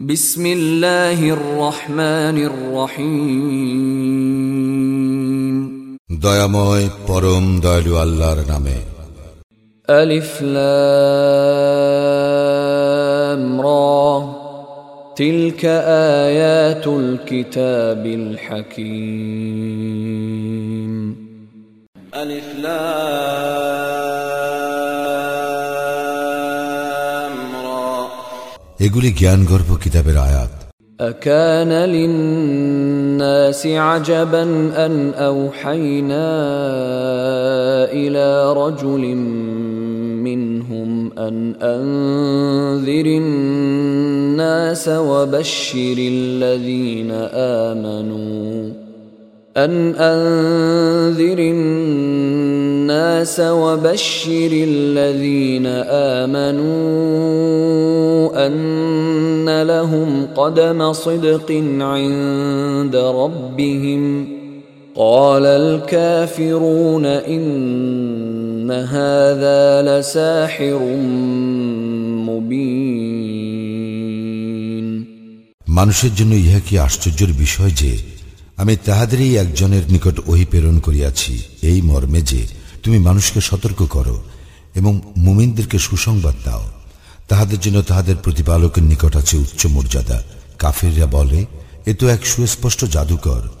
بسم الله الرحمن الرحيم দয়াময় পরম দয়ালু আল্লাহর নামে ألف لام را تلك آيات الكتاب الحكيم ألف لام এগুলি জ্ঞানগর্ভ কিতাবের আয়াত أكان للناس عجبا أن أوحينا إلى رجل منهم أن أنذر الناس وبشر الذين آمنوا أن أنذر الناس وبشر الذين آمنوا أن لهم قدم صدق عند ربهم قال الكافرون إن هذا لساحر مبين মানুষের জন্য ইহা কি আশ্চর্যের বিষয় যে আমি তাহাদেরই একজনের নিকট ওহি প্রেরণ করিয়াছি, এই মর্মে যে তুমি মানুষকে সতর্ক করো এবং মুমিনদেরকে সুসংবাদ দাও। তাহাদের জন্য তাহাদের প্রতিপালকের নিকট আছে উচ্চ মর্যাদা। কাফিররা বলে, এ তো এক সুস্পষ্ট জাদুকর।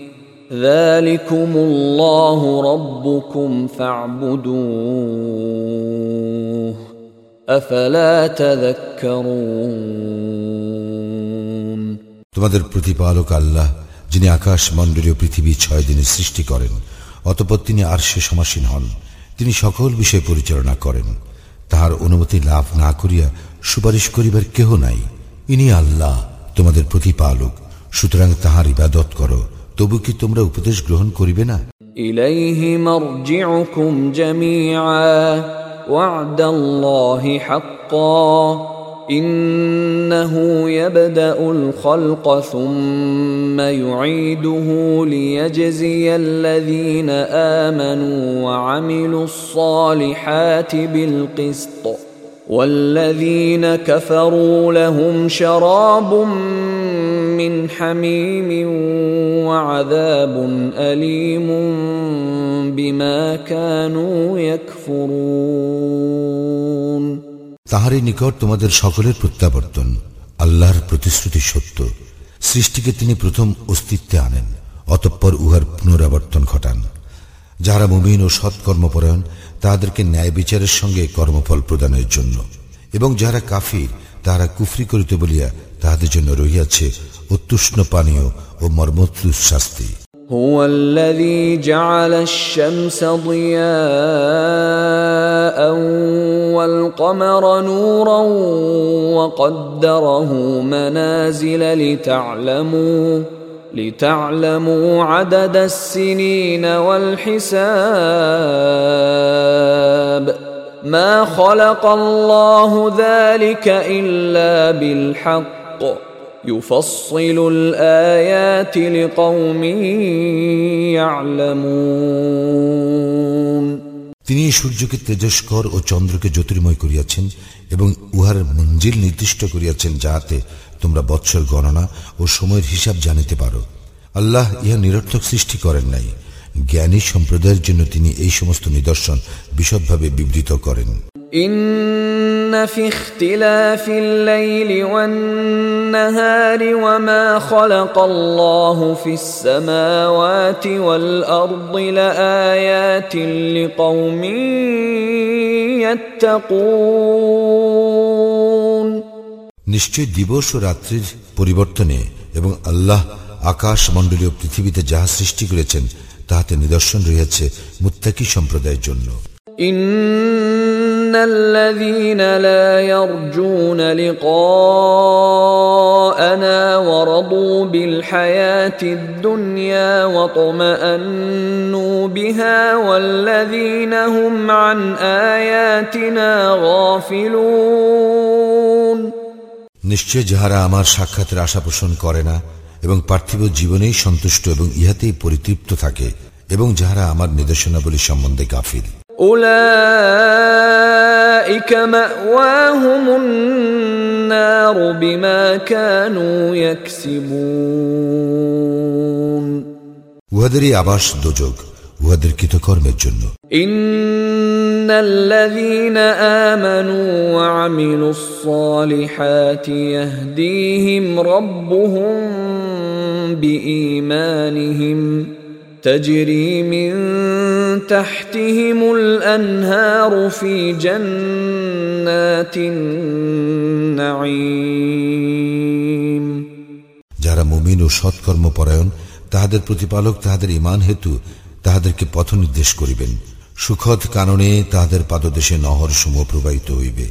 ذلكم الله ربكم فاعبدوه أفلا تذكرون তোমাদের প্রতিপালক আল্লাহ যিনি আকাশ মণ্ডলীয় পৃথিবী ছয় দিনে সৃষ্টি করেন অতপর তিনি আরশে সমাসীন হন তিনি সকল বিষয় পরিচালনা করেন তাহার অনুমতি লাভ না করিয়া সুপারিশ করিবার কেহ নাই ইনি আল্লাহ তোমাদের প্রতিপালক সুতরাং তাহার ইবাদত করো তবু কি তোমরা উপদেশ গ্রহণ করিবে না إليه مرجعكم جميعا وعد الله حقا إنه يبدأ الخلق ثم يعيده ليجزي الذين آمنوا وعملوا الصالحات بالقسط والذين كفروا لهم شراب মিন হামিমিন ওয়া আযাবুন আলিমুম বিমা কানু ইয়াকফুরুন। তাহারই নিকট তোমাদের সকলের প্রত্যাবর্তন, আল্লাহর প্রতিশ্রুতি সত্য। সৃষ্টিকে তিনি প্রথম অস্তিত্বে আনেন, অতঃপর উহার পুনরাবর্তন ঘটান। যারা মুমিন ও সৎ কর্মপরায়ণ তাহাদেরকে ন্যায় বিচারের সঙ্গে কর্মফল প্রদানের জন্য। এবং যারা কাফির তারা কুফরি করিতে বলিয়া তাহাদের জন্য রহিয়াছে অত্যুষ্ণ পানীয় ও মর্মোত্তুষ শাস্তি هو الذي جعل الشمس ضياء والقمر نورا وقدره منازل لتعلموا لتعلموا عدد السنين والحساب ما خلق الله ذلك الا بالحق يفصل الآيات لقوم يعلمون তিনি সূর্যকে তেজস্কর ও চন্দ্রকে জ্যোতির্ময় করিয়াছেন এবং উহার মঞ্জিল নির্দিষ্ট করিয়াছেন যাহাতে তোমরা বৎসর গণনা ও সময়ের হিসাব জানিতে পারো আল্লাহ ইহা নিরর্থক সৃষ্টি করেন নাই জ্ঞানী সম্প্রদায়ের জন্য তিনি এই সমস্ত নিদর্শন বিশদভাবে বিবৃত করেন إن في اختلاف الليل والنهار وما خلق الله في السماوات والأرض لآيات لقوم يتقون নিশ্চয় দিবস ও রাত্রির পরিবর্তনে এবং আল্লাহ আকাশ মণ্ডলীয় পৃথিবীতে যাহা সৃষ্টি করেছেন তাহাতে নিদর্শন রয়েছে মুত্তাকি সম্প্রদায়ের জন্য إن ان الذين لا يرجون لقاءنا ورضوا بالحياه الدنيا واطمانوا بها والذين هم عن اياتنا غافلون নিশ্চয় যাহারা আমার সাক্ষাতের আশা পোষণ করে না এবং পার্থিব জীবনেই সন্তুষ্ট এবং ইহাতেই পরিতৃপ্ত থাকে এবং যাহারা আমার নির্দেশনাবলী সম্বন্ধে গাফিল। উহাদেরই আবাস দোজক। উহাদের কৃতকর্মের জন্য إن الذين آمنوا وعملوا الصالحات يهديهم ربهم بإيمانهم تجري من تحتهم الأنهار في جنات النعيم যারা মুমিন ও সৎকর্ম পরায়ণ তাহাদের প্রতিপালক তাহাদের ইমান হেতু তাহাদেরকে পথ নির্দেশ করিবেন সুখদ কাননে তাহাদের পাদদেশে নহর সমূহ প্রবাহিত হইবে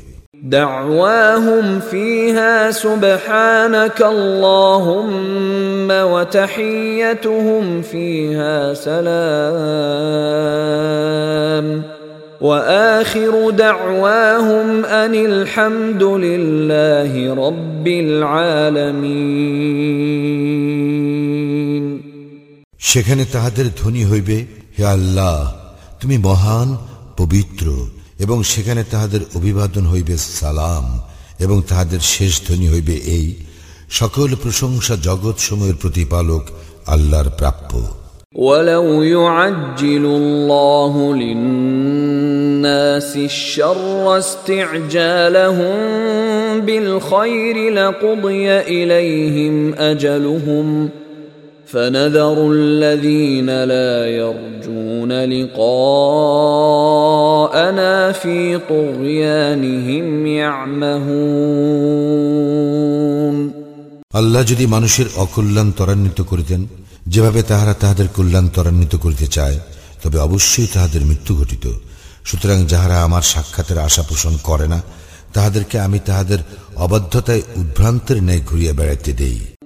دعواهم فيها سبحانك اللهم وتحيتهم فيها سلام واخر دعواهم ان الحمد لله رب العالمين সেখানে তাহাদের ধ্বনি হইবে হে আল্লাহ তুমি মহান পবিত্র এবং সেখানে তাহাদের অভিবাদন হইবে সালাম এবং তাহাদের শেষ ধ্বনি হইবে এই সকল প্রশংসা জগৎ সময়ের প্রতিপালক আল্লাহর প্রাপ্য ولو يعجل الله للناس الشر استعجالهم بالخير لقضي اليهم اجلهم فنذر الذين لا يرجون لقاءنا في طغيانهم يعمهون আল্লাহ যদি মানুষের অকল্যাণ ত্বরান্বিত করিতেন যেভাবে তাহারা তাহাদের কল্যাণ ত্বরান্বিত করিতে চায় তবে অবশ্যই তাহাদের মৃত্যু ঘটিত সুতরাং যাহারা আমার সাক্ষাতের আশা পোষণ করে না তাহাদেরকে আমি তাহাদের অবাধ্যতায় উদ্ভ্রান্তের ন্যায় ঘুরিয়া বেড়াইতে দেই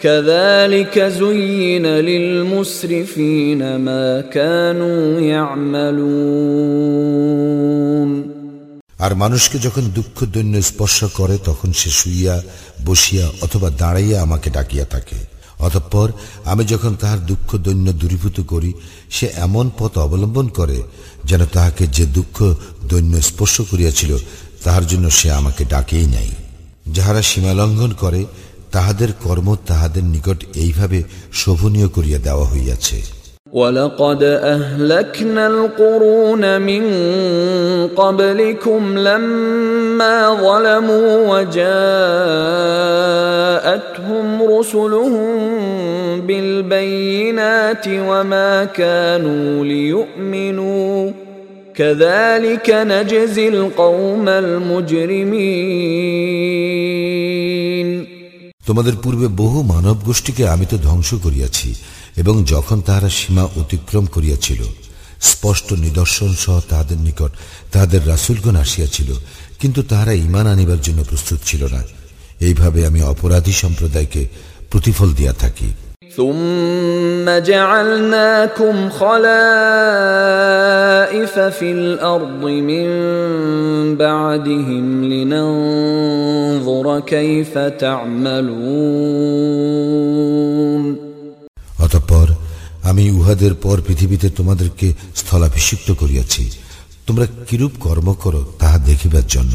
كذلك زين للمسرفين ما كانوا يعملون আর মানুষকে যখন দুঃখ দৈন্য স্পর্শ করে তখন সে শুইয়া বসিয়া অথবা দাঁড়াইয়া আমাকে ডাকিয়া থাকে অতঃপর আমি যখন তাহার দুঃখ দৈন্য দূরীভূত করি সে এমন পথ অবলম্বন করে যেন তাহাকে যে দুঃখ দৈন্য স্পর্শ করিয়াছিল তাহার জন্য সে আমাকে ডাকেই নাই যাহারা সীমালঙ্ঘন করে তাহাদের কর্ম তাহাদের নিকট এইভাবে শোভনীয় করিয়া দেওয়া হইয়াছে ولقد أهلكنا القرون من قبلكم لما ظلموا وجاءتهم رسلهم بالبينات وما كانوا ليؤمنوا كذلك نجزي القوم المجرمين তোমাদের পূর্বে বহু মানব গোষ্ঠীকে আমি তো ধ্বংস করিয়াছি, এবং যখন তাহারা সীমা অতিক্রম করিয়াছিল, স্পষ্ট নিদর্শন সহ তাহাদের নিকট তাহাদের রাসুলগণ আসিয়াছিল, কিন্তু তাহারা ইমান আনিবার জন্য প্রস্তুত ছিল না। এইভাবে আমি অপরাধী সম্প্রদায়কে প্রতিফল দিয়া থাকি। ثم جعلناكم خلائف في الارض من بعدهم لننظر كيف تعملون অতঃপর আমি উহাদের পর পৃথিবীতে তোমাদেরকে স্থলাভিষিক্ত করিয়াছি তোমরা কিরূপ কর্ম করো তাহা দেখিবার জন্য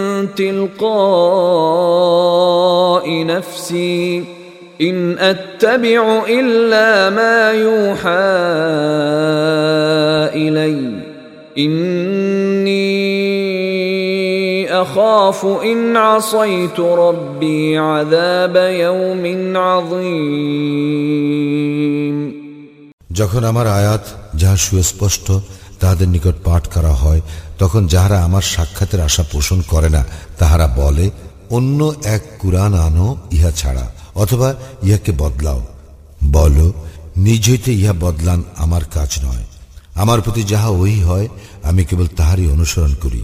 تلقاء نفسي ان اتبع الا ما يوحى الي اني اخاف ان عصيت ربي عذاب يوم عظيم যখন আমার আয়াত যাহা সুস্পষ্ট তাহাদের নিকট পাঠ করা হয় তখন যাহারা আমার সাক্ষাতের আশা পোষণ করে না, তাহারা বলে, অন্য এক কুরআন আনো ইহা ছাড়া, অথবা ইহাকে বদলাও। বল, নিজ হইতে ইহা বদলান আমার কাজ নয়। আমার প্রতি যাহা ওই হয়, আমি কেবল তাহারই অনুসরণ করি।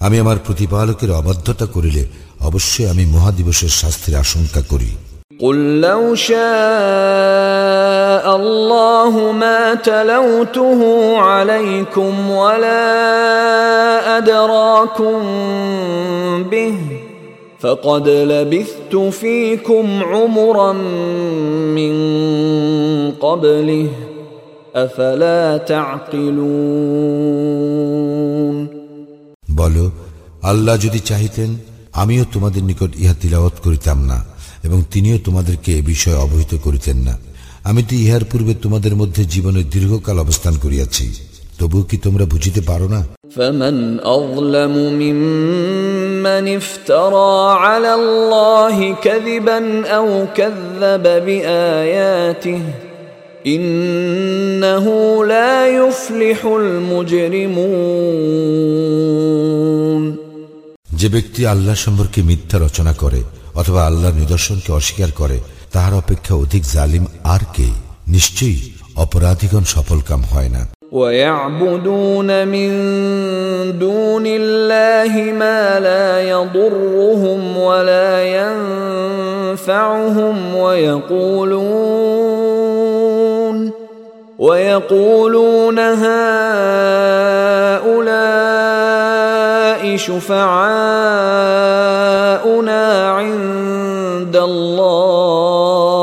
আমি আমার প্রতিপালকের অবাধ্যতা করিলে অবশ্যই আমি মহাদিবসের শাস্তির আশঙ্কা করি। قل لو شاء الله ما تلوته عليكم ولا ادراكم به فقد لبثت فيكم عمرا من قبله افلا تعقلون বলো আল্লাহ যদি চাহিতেন আমিও তোমাদের নিকট ইহা তিলাওয়াত করিতাম না এবং তিনিও তোমাদেরকে এ বিষয়ে অবহিত করিতেন না আমি তো ইহার পূর্বে তোমাদের মধ্যে জীবনের দীর্ঘকাল অবস্থান করিয়াছি তবুও কি তোমরা বুঝিতে পারো না فمن اظلم ممن افترى على الله كذبا او كذب باياته انه لا يفلح المجرمون যে ব্যক্তি আল্লাহ সম্পর্কে মিথ্যা রচনা করে অথবা আল্লাহর নিদর্শনকে অস্বীকার করে তাহার অপেক্ষা অধিক জালিম আর কে নিশ্চয়ই অপরাধীগণ সফলকাম হয় না ويعبدون من دون الله ما لا يضرهم ولا ينفعهم ويقولون ويقولون هؤلاء شفعاؤنا عند الله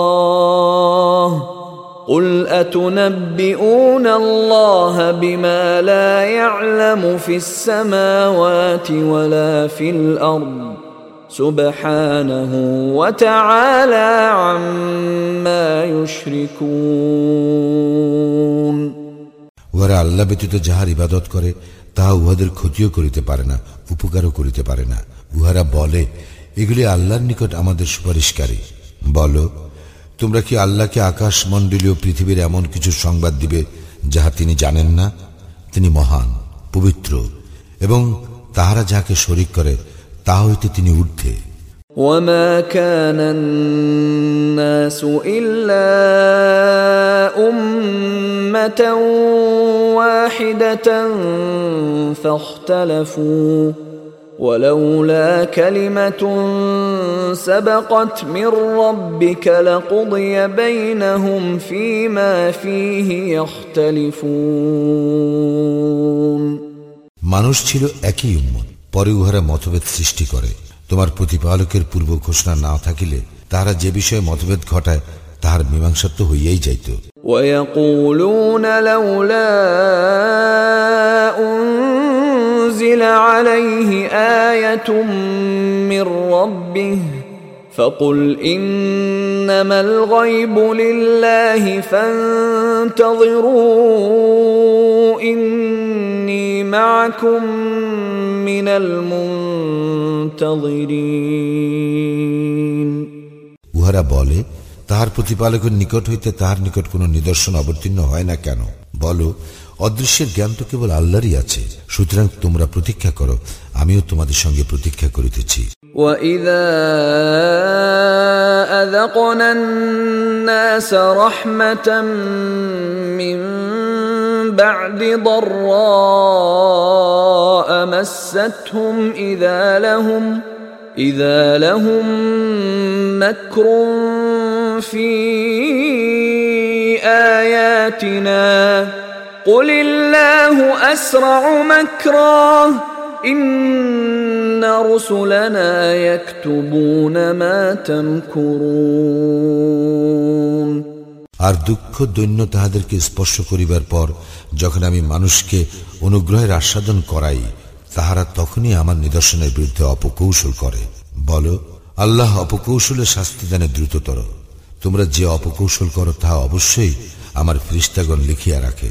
قل اتنبئون الله بما لا يعلم في السماوات ولا في الارض سبحانه وتعالى عما يشركون উহারা আল্লাহ ব্যতীত যাহার ইবাদত করে তাহা উহাদের ক্ষতিও করিতে পারে না, উপকারও করিতে পারে না। উহারা বলে, এগুলি আল্লাহর নিকট আমাদের সুপারিশকারী। বলো, তোমরা কি আল্লাহকে আকাশ মণ্ডলীয় পৃথিবীর এমন কিছু সংবাদ দিবে যাহা তিনি জানেন না? তিনি মহান, পবিত্র, এবং তাহারা যাহাকে শরিক করে তা হইতে তিনি ঊর্ধ্বে। وما كان الناس الا امه واحده فاختلفوا ولولا كلمه سبقت من ربك لقضي بينهم فيما فيه يختلفون মানুষ ছিল একই উম্মত পরে উহারা মতভেদ সৃষ্টি করে তোমার প্রতিপালকের পূর্ব ঘোষণা না থাকিলে তাহারা যে বিষয়ে মতভেদ ঘটায় তাহার মীমাংসা তো হইয়াই যাইত ويقولون لولا انزل عليه ايه من ربه فقل انما الغيب لله فانتظروا اني معكم من المنتظرين উহারা বলে তাহার প্রতিপালকের নিকট হইতে তাহার নিকট কোনো নিদর্শন অবতীর্ণ হয় না কেন বলো অদৃশ্যের জ্ঞান তো কেবল আল্লাহরই আছে সুতরাং তোমরা প্রতীক্ষা করো আমিও তোমাদের সঙ্গে প্রতীক্ষা করিতেছি واذا اذقنا الناس رحمه من بعد ضراء مستهم اذا لهم اذا لهم مكر في اياتنا قل الله اسرع مكرا إن رسلنا يكتبون ما تمكرون আর দুঃখ দৈন্য তাহাদেরকে স্পর্শ করিবার পর যখন আমি মানুষকে অনুগ্রহের আস্বাদন করাই তাহারা তখনই আমার নিদর্শনের বিরুদ্ধে অপকৌশল করে বল আল্লাহ অপকৌশলের শাস্তি দানে দ্রুততর তোমরা যে অপকৌশল করো তাহা অবশ্যই আমার ফ্রিস্তাগণ লিখিয়া রাখে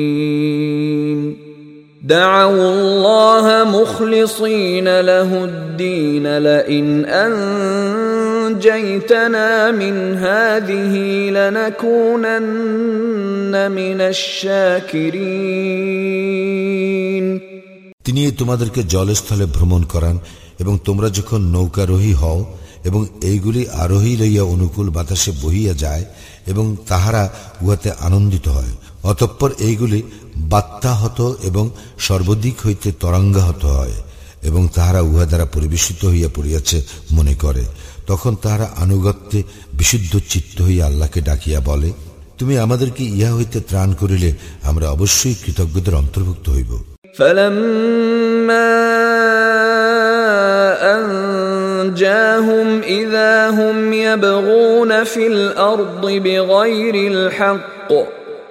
دعوا الله مخلصين له الدين لئن انجيتنا من هذه لنكونن من الشاكرين তিনি তোমাদেরকে জলস্থলে ভ্রমণ করান এবং তোমরা যখন নৌকারোহী হও এবং এইগুলি আরোহী লইয়া অনুকূল বাতাসে বহিয়া যায় এবং তাহারা উহাতে আনন্দিত হয় অতঃপর এইগুলি বাত্যাহত এবং সর্বদিক হইতে তরঙ্গাহত হয় এবং তাহারা উহা দ্বারা পরিবেশিত হইয়া পড়িয়াছে মনে করে তখন তাহারা আনুগত্যে বিশুদ্ধ চিত্ত হইয়া আল্লাহকে ডাকিয়া বলে তুমি আমাদেরকে ইহা হইতে ত্রাণ করিলে আমরা অবশ্যই কৃতজ্ঞদের অন্তর্ভুক্ত হইব فلما أنجاهم إذا هم يبغون في الأرض بغير الحق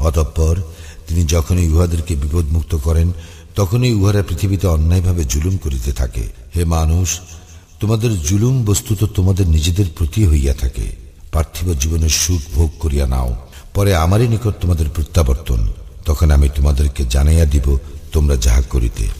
অতঃপর তিনি যখনই উহাদেরকে বিপদমুক্ত করেন, তখনই উহারা পৃথিবীতে অন্যায়ভাবে জুলুম করিতে থাকে। হে মানুষ, তোমাদের জুলুম বস্তুত তোমাদের নিজেদের প্রতি হইয়া থাকে। পার্থিব জীবনের সুখ ভোগ করিয়া নাও। পরে আমারই নিকট তোমাদের প্রত্যাবর্তন। তখন আমি তোমাদেরকে জানাইয়া দিব, তোমরা যাহা করিতে।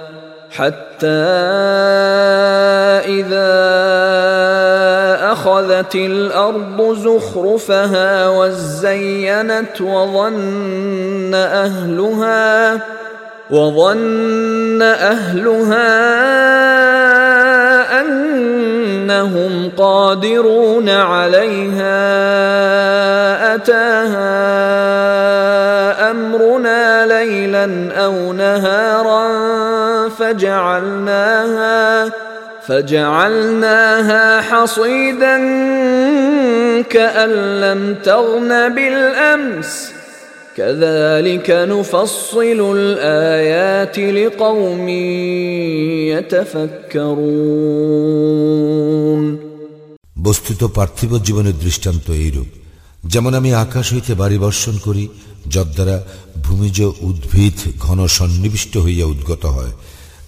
حتى إذا أخذت الأرض زخرفها وزينت وظن أهلها وظن أهلها أنهم قادرون عليها أتاها أمرنا ليلا أو نهارا فجعلناها فجعلناها حصيدا كأن لم تغن بالأمس كذلك نفصل الآيات لقوم يتفكرون বস্তুত পার্থিব জীবনের দৃষ্টান্ত এইরূপ যেমন আমি আকাশ হইতে বাড়ি বর্ষণ করি, যদ্বারা ভূমিজ উদ্ভিদ ঘন সন্নিবিষ্ট হইয়া উদ্গত হয়,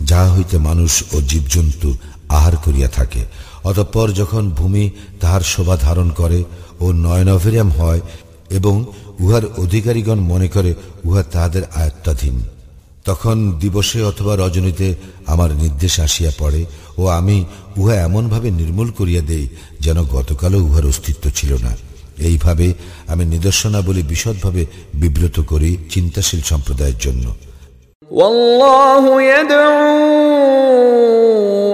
যাহা হইতে মানুষ ও জীবজন্তু আহার করিয়া থাকে। অতঃপর যখন ভূমি তাহার শোভা ধারণ করে ও নয়নভেরিয়াম হয় এবং উহার অধিকারীগণ মনে করে উহা তাহাদের আয়ত্তাধীন, তখন দিবসে অথবা রজনীতে আমার নির্দেশ আসিয়া পড়ে ও আমি উহা এমনভাবে নির্মূল করিয়া দেই যেন গতকালও উহার অস্তিত্ব ছিল না। এইভাবে আমি নিদর্শনাবলী বিশদভাবে বিব্রত করি চিন্তাশীল সম্প্রদায়ের জন্য والله يدعو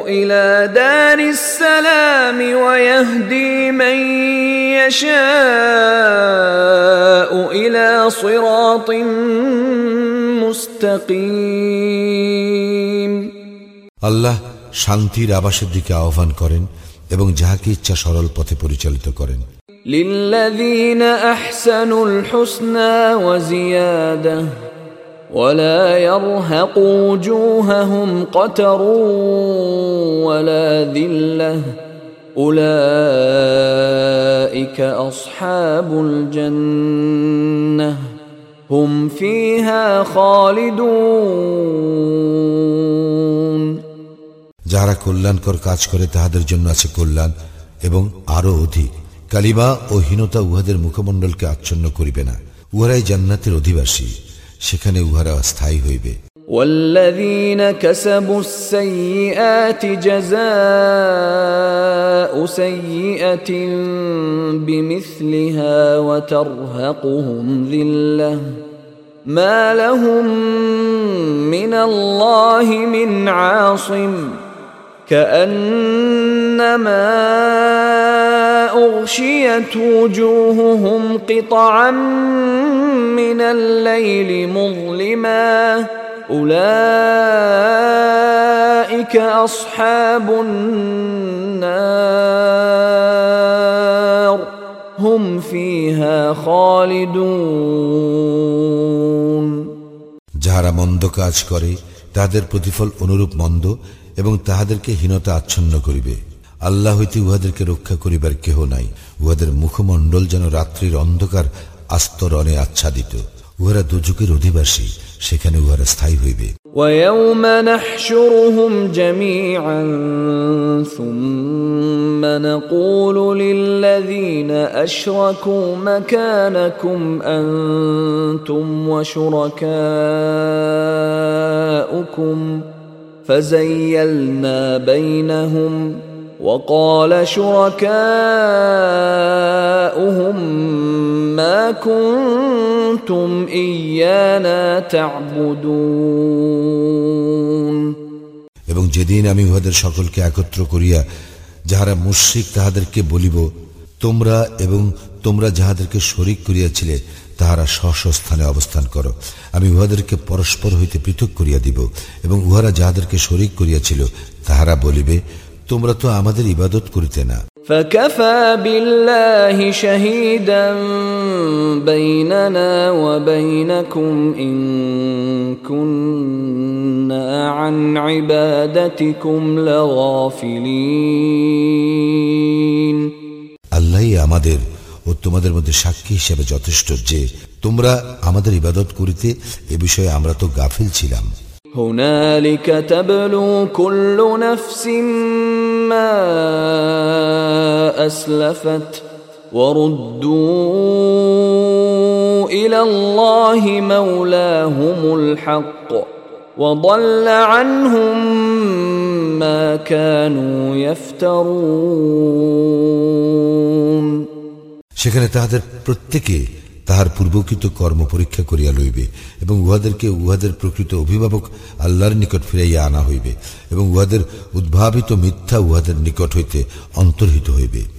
إلى دار السلام ويهدي من يشاء إلى صراط مستقيم আল্লাহ শান্তির আবাসের দিকে আহ্বান করেন এবং যাহাকে ইচ্ছা সরল পথে পরিচালিত করেন للذين أحسنوا الحسنى وزيادة ولا يرهق وجوههم قتر ولا ذلة أولئك أصحاب الجنة هم فيها خالدون যাহারা কল্যাণকর কাজ করে তাহাদের জন্য আছে কল্যাণ এবং আরো অধিক কালিমা ও হীনতা উহাদের মুখমণ্ডলকে আচ্ছন্ন করিবে না উহারাই জান্নাতের অধিবাসী সেখানে উহারা স্থায়ী হইবে والذين كسبوا السيئات جزاء سيئة بمثلها وترهقهم ذلة ما لهم من الله من عاصم كأنما أغشيت وجوههم قطعا من الليل مظلما أولئك أصحاب النار هم فيها خالدون যাহারা মন্দ কাজ করে তাহাদের প্রতিফল অনুরূপ মন্দ এবং তাহাদেরকে হীনতা আচ্ছন্ন করিবে আল্লাহ হইতে উহাদেরকে রক্ষা করিবার কেহ নাই উহাদের মুখমণ্ডল যেন রাত্রির অন্ধকার আস্তরণে আচ্ছাদিত উহারা দুযুগের অধিবাসী সেখানে উহারা স্থায়ী হইবে ويوم نحشرهم جميعا ثم نقول للذين اشركوا مكانكم انتم وشركاؤكم فزيلنا بينهم وقال شركاؤهم ما كنتم ايانا تعبدون এবং যেদিন আমি উহাদের সকলকে একত্র করিয়া যাহারা মুশ্রিক তাহাদেরকে বলিব তোমরা এবং তোমরা যাহাদেরকে শরিক করিয়াছিলে তাহারা স্ব স্থানে অবস্থান করো আমি উহাদেরকে পরস্পর হইতে পৃথক করিয়া দিব এবং উহারা যাহাদেরকে শরিক করিয়াছিল তাহারা বলিবে তোমরা তো আমাদের ইবাদত করিতে না فكفى بالله شهيدا بيننا وبينكم ان كنا عن عبادتكم لغافلين আল্লাহই আমাদের ও তোমাদের মধ্যে সাক্ষী হিসেবে যথেষ্ট যে তোমরা আমাদের ইবাদত করিতে এ বিষয়ে আমরা তো গাফিল ছিলাম هنالك تبلو كل نفس ما اسلفت وردوا الى الله مولاهم الحق وضل عنهم ما كانوا يفترون সেখানে তাহাদের প্রত্যেকে তাহার পূর্বকৃত কর্ম পরীক্ষা করিয়া লইবে এবং উহাদেরকে উহাদের প্রকৃত অভিভাবক আল্লাহর নিকট ফিরাইয়া আনা হইবে এবং উহাদের উদ্ভাবিত মিথ্যা উহাদের নিকট হইতে অন্তর্হিত হইবে।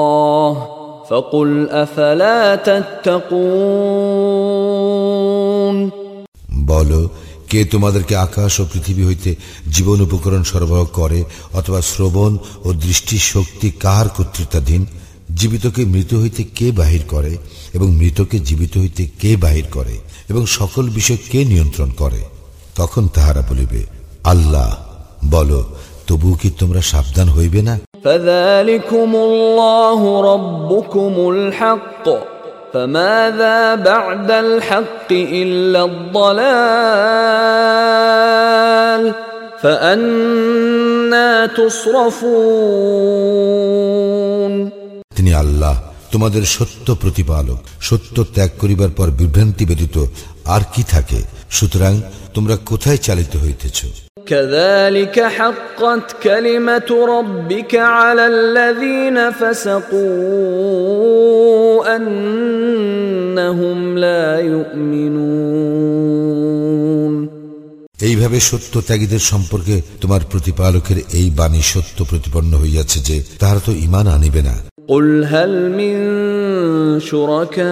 فقل افلا تتقون বল কে তোমাদেরকে আকাশ ও পৃথিবী হইতে জীবন উপকরণ সরবরাহ করে অথবা শ্রবণ ও দৃষ্টি শক্তি কার কর্তৃত্বাধীন জীবিতকে মৃত হইতে কে বাহির করে এবং মৃতকে জীবিত হইতে কে বাহির করে এবং সকল বিষয় কে নিয়ন্ত্রণ করে তখন তাহারা বলিবে আল্লাহ বলো তবু কি তোমরা সাবধান হইবে না فذلكم الله ربكم الحق فماذا بعد الحق إلا الضلال فأنا تصرفون তিনি আল্লাহ তোমাদের সত্য প্রতিপালক সত্য ত্যাগ করিবার পর বিভ্রান্তি ব্যতীত আর কি থাকে সুতরাং তোমরা কোথায় চালিত হইতেছ كذلك حقت كلمة ربك على الذين فسقوا أنهم لا يؤمنون এইভাবে সত্য ত্যাগীদের সম্পর্কে তোমার প্রতিপালকের এই বাণী সত্য প্রতিপন্ন হইয়াছে যে তাহারা তো ইমান আনিবে না قل هل من شركائكم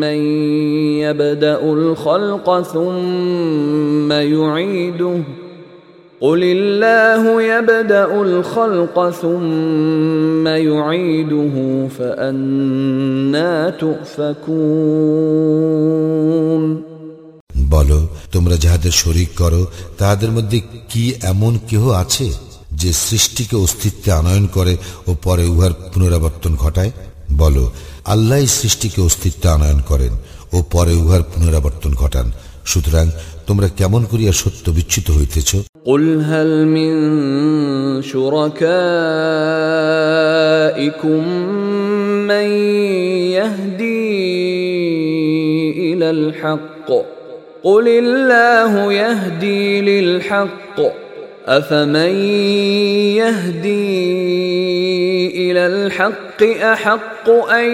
من يبدا الخلق ثم يعيده قل الله يبدا الخلق ثم يعيده فانا تؤفكون বলো তোমরা যাহাদের শরিক করো তাহাদের মধ্যে কি এমন কেহ আছে যে সৃষ্টিকে অস্তিত্বে আনয়ন করে ও পরে উহার পুনরাবর্তন ঘটায় বলো আল্লাহ সৃষ্টিকে অস্তিত্বে আনয়ন করেন ও পরে উহার পুনরাবর্তন ঘটান সুতরাং তোমরা কেমন করিয়া সত্য বিচ্যুত হইতেছ قل هل من شركائكم من يهدي الى الحق قل الله يهدي للحق افمن يهدي الى الحق احق ان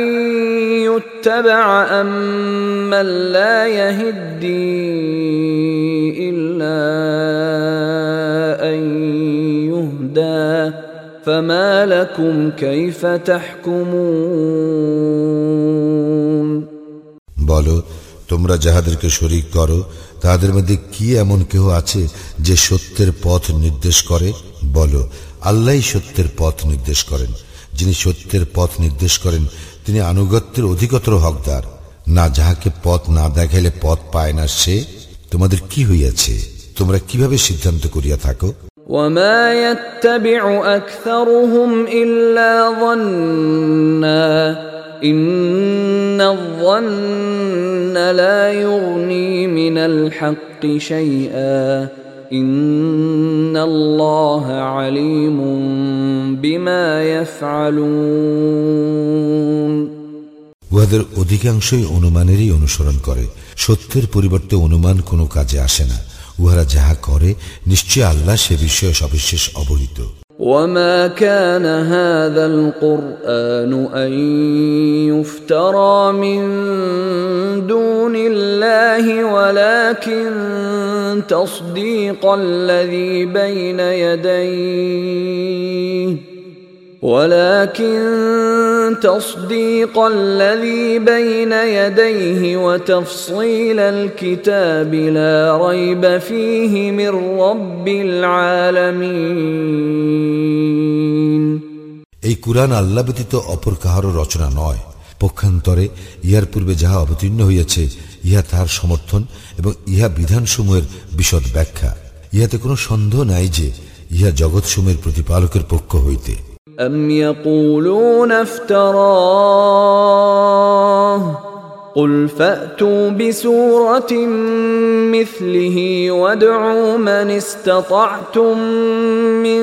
يتبع امن لا يهدي الا ان يهدى فما لكم كيف تحكمون বলো তোমরা যাহাদেরকে শরিক করো তাহাদের মধ্যে কি এমন কেহ আছে যে সত্যের পথ নির্দেশ করে বলো আল্লাহ সত্যের পথ নির্দেশ করেন যিনি সত্যের পথ নির্দেশ করেন তিনি আনুগত্যের অধিকতর হকদার না যাহাকে পথ না দেখাইলে পথ পায় না সে তোমাদের কি হইয়াছে তোমরা কিভাবে সিদ্ধান্ত করিয়া থাকো وما يتبع اكثرهم الا ظنا ان الظن لا يغني من الحق شيئا ان الله عليم بما يفعلون উহাদের অধিকাংশই অনুমানেরই অনুসরণ করে সত্যের পরিবর্তে অনুমান কোনো কাজে আসে না উহারা যাহা করে নিশ্চয় আল্লাহ সে বিষয়ে সবিশেষ অবহিত وما كان هذا القرآن أن يفترى من دون الله ولكن تصديق الذي بين يديه ولكن تصديق الذي بين يديه وتفصيل الكتاب لا ريب فيه من رب العالمين এই কুরআন আল্লাহ ব্যতীত অপর কাহারও রচনা নয় পক্ষান্তরে ইহার পূর্বে যাহা অবতীর্ণ হইয়াছে ইহা তাহার সমর্থন এবং ইহা বিধানসমূহের বিশদ ব্যাখ্যা ইহাতে কোনো সন্দেহ নাই যে ইহা জগৎসমূহের প্রতিপালকের পক্ষ হইতে أم يقولون افتراه قل فأتوا بسورة مثله وادعوا من استطعتم من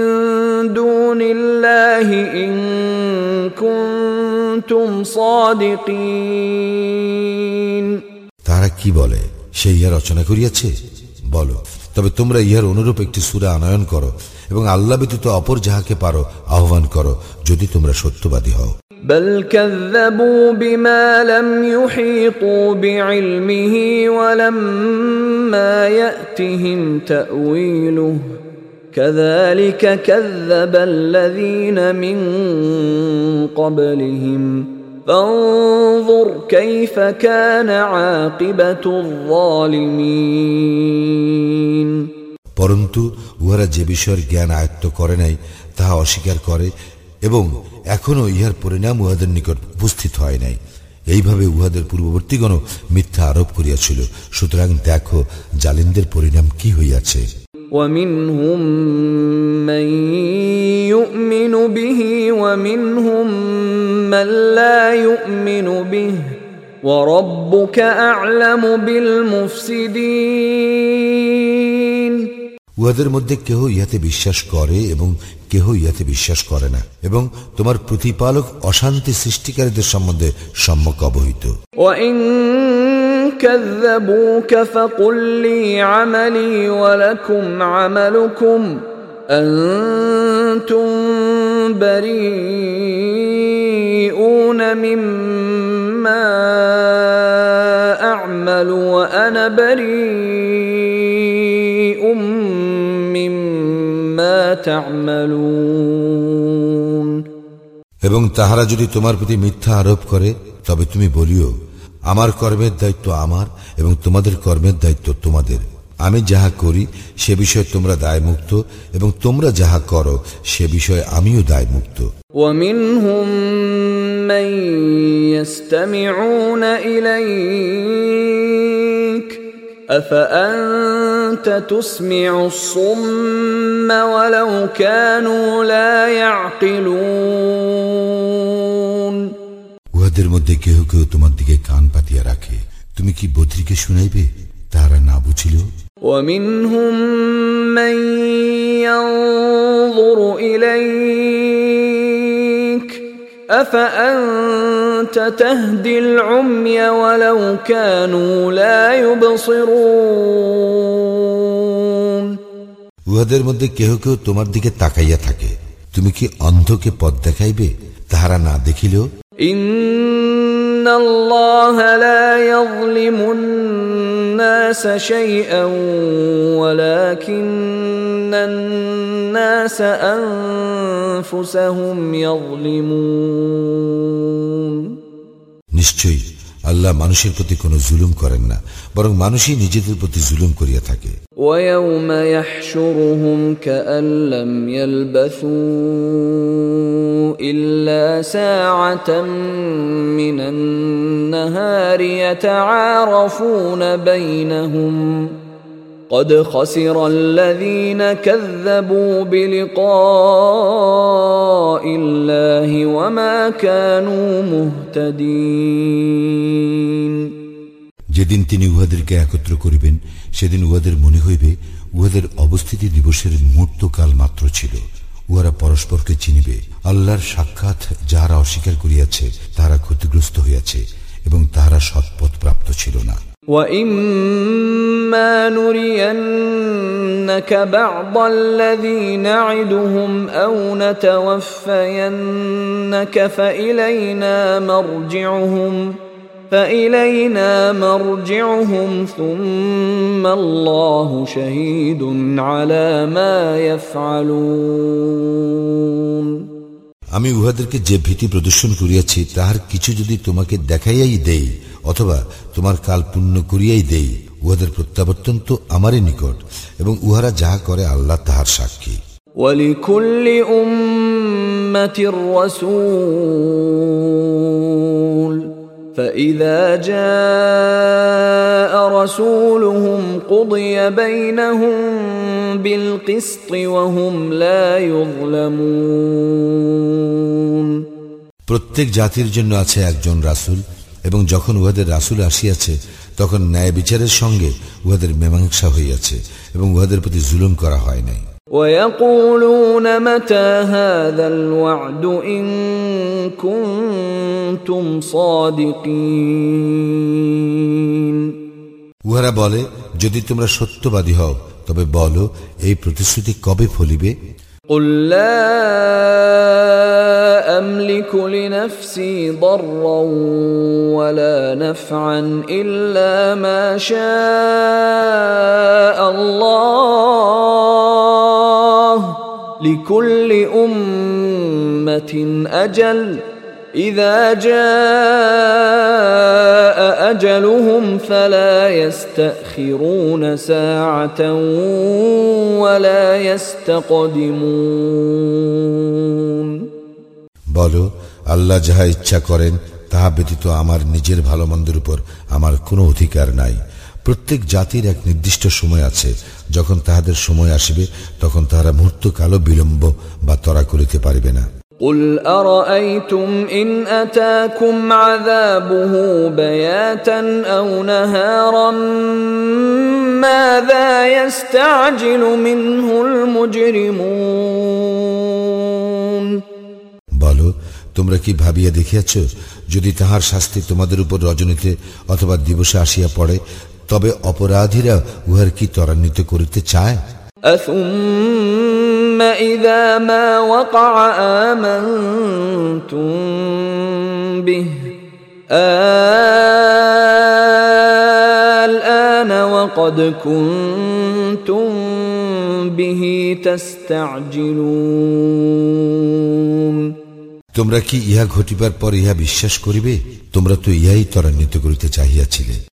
دون الله إن كنتم صادقين তারা কি বলে সে ইহা রচনা করিয়াছে বলো তবে তোমরা ইহার অনুরূপ একটি সুরা আনয়ন করো এবং আল্লাহ ব্যতীত অপর যাহাকে পারো আহ্বান করো যদি তোমরা সত্যবাদী হও بل كذبوا بما لم يحيطوا بعلمه ولما ياتهم تاويله كذلك كذب الذين من قبلهم فانظر كيف كان عاقبه الظالمين পরন্তু উহারা যে বিষয়ের জ্ঞান আয়ত্ত করে নাই তাহা অস্বীকার করে এবং এখনো ইহার পরিণাম উহাদের নিকট উপস্থিত হয় নাই এইভাবে উহাদের পূর্ববর্তীগণ মিথ্যা আরোপ করিয়াছিল সুতরাং দেখো জালিমদের পরিণাম কি হইয়াছে ومنهم من يؤمن به ومنهم من لا يؤمن به وربك اعلم بالمفسدين উহাদের মধ্যে কেহ ইহাতে বিশ্বাস করে এবং কেহ ইহাতে বিশ্বাস করে না এবং তোমার প্রতিপালক অশান্তি সৃষ্টিকারীদের সম্বন্ধে সম্যক অবহিত وان كذبوك فقل لي عملي ولكم عملكم انتم بريئون مما اعمل وانا بريء এবং তাহারা যদি তোমার প্রতি মিথ্যা আরোপ করে তবে তুমি বলিও আমার কর্মের দায়িত্ব আমার এবং তোমাদের কর্মের দায়িত্ব তোমাদের আমি যাহা করি সে বিষয়ে তোমরা দায়মুক্ত এবং তোমরা যাহা করো সে বিষয়ে আমিও দায়মুক্ত ومنهم من يستمعون اليك افانت تسمع الصم ولو كانوا لا يعقلون উহাদের মধ্যে কেহ কেউ তোমার দিকে কান পাতিয়া রাখে তুমি কি বদ্রীকে শুনাইবে তাহারা না বুঝিল ومنهم من ينظر اليك افانت تهدي العمي ولو كانوا لا يبصرون উহাদের মধ্যে কেহ কেউ তোমার দিকে তাকাইয়া থাকে তুমি কি অন্ধকে পথ দেখাইবে তাহারা না দেখিলেও ان الله لا يظلم الناس شيئا ولكن الناس انفسهم يظلمون নিশ্চয়ই আল্লাহ মানুষের প্রতি কোনো জুলুম করেন না বরং মানুষই নিজেদের প্রতি জুলুম করিয়া থাকে ويوم يحشرهم كأن لم يلبثوا إلا ساعة من النهار يتعارفون بينهم قد خسر الذين كذبوا بلقاء الله وما كانوا مهتدين যেদিন তিনি উহাদেরকে একত্র করিবেন সেদিন উহাদের মনে হইবে উহাদের অবস্থিতি দিবসের মুহূর্তকাল মাত্র ছিল উহারা পরস্পরকে চিনিবে আল্লাহর সাক্ষাৎ যাহারা অস্বীকার করিয়াছে তাহারা ক্ষতিগ্রস্ত হইয়াছে এবং তাহারা সৎপথ প্রাপ্ত ছিল না وإما نرينك بعض الذي نعدهم أو نتوفينك فإلينا مرجعهم فإلينا مرجعهم ثم الله شهيد على ما يفعلون আমি উহাদেরকে যে ভীতি প্রদর্শন করিয়াছি তাহার কিছু যদি তোমাকে দেখাইয়াই দেই অথবা তোমার কাল পূর্ণ করিয়াই দেই উহাদের প্রত্যাবর্তন তো আমারই নিকট এবং উহারা যাহা করে আল্লাহ তাহার সাক্ষী ولكل أمة رسول فإذا جاء رسولهم قضي بينهم بالقسط وهم لا يظلمون প্রত্যেক জাতির জন্য আছে একজন রাসূল এবং যখন উহাদের রাসূল আসিয়াছে তখন ন্যায় বিচারের সঙ্গে উহাদের মীমাংসা হইয়াছে এবং উহাদের প্রতি জুলুম করা হয় নাই ويقولون متى هذا الوعد إن كنتم صادقين উহারা বলে যদি তোমরা সত্যবাদী হও তবে বলো এই প্রতিশ্রুতি কবে ফলিবে قل لا أملك لنفسي ضرا ولا نفعا إلا ما شاء الله لكل أمة أجل إذا جاء أجلهم فلا يستأخرون ساعة ولا يستقدمون বলো আল্লাহ যাহা ইচ্ছা করেন তাহা ব্যতীত আমার নিজের ভালো মন্দের উপর আমার কোনো অধিকার নাই প্রত্যেক জাতির এক নির্দিষ্ট সময় আছে যখন তাহাদের সময় আসিবে তখন তাহারা মুহূর্ত কালো বিলম্ব বা তরা করিতে পারিবে না قل أرأيتم إن أتاكم عذابه بياتا أو نهارا ماذا يستعجل منه المجرمون বলো তোমরা কি ভাবিয়া দেখিয়াছ যদি তাহার শাস্তি তোমাদের উপর রজনীতে অথবা দিবসে আসিয়া পড়ে তবে অপরাধীরা উহার কি ত্বরান্বিত করিতে চায় أثم إذا ما وقع آمنتم به الآن وقد كنتم به تستعجلون তোমরা কি ইহা ঘটিবার পর ইহা বিশ্বাস করিবে তোমরা তো ইহাই ত্বরান্বিত করিতে চাহিয়াছিলে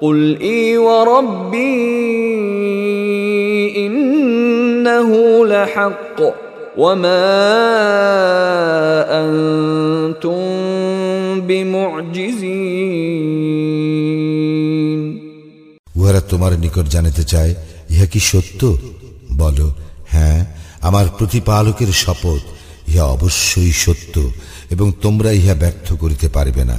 قل إي وربي إنه لحق وما أنتم بمعجزين উহারা তোমার নিকট জানিতে চায় ইহা কি সত্য বলো হ্যাঁ আমার প্রতিপালকের শপথ ইহা অবশ্যই সত্য এবং তোমরা ইহা ব্যর্থ করিতে পারবে না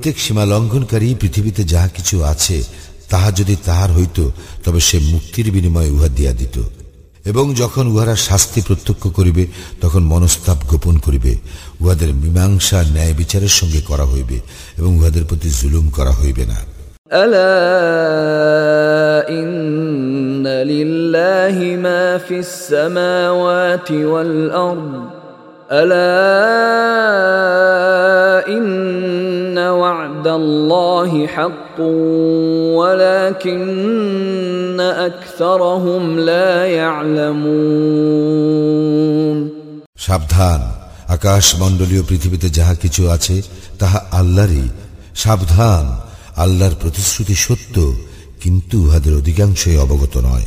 প্রত্যেক সীমা লঙ্ঘনকারী পৃথিবীতে যাহা কিছু আছে তাহা যদি তাহার হইত তবে সে মুক্তির বিনিময়ে উহা দিয়া দিত এবং যখন উহারা শাস্তি প্রত্যক্ষ করিবে তখন মনস্তাপ গোপন করিবে উহাদের মীমাংসা ন্যায় বিচারের সঙ্গে করা হইবে এবং উহাদের প্রতি জুলুম করা হইবে না ألا إن لله ما في السماوات والأرض ألا إن وعد الله حق ولكن أكثرهم لا يعلمون সাবধান আকাশ মণ্ডলীয় পৃথিবীতে যাহা কিছু আছে তাহা আল্লাহরই সাবধান আল্লাহর প্রতিশ্রুতি সত্য কিন্তু উহাদের অধিকাংশই অবগত নয়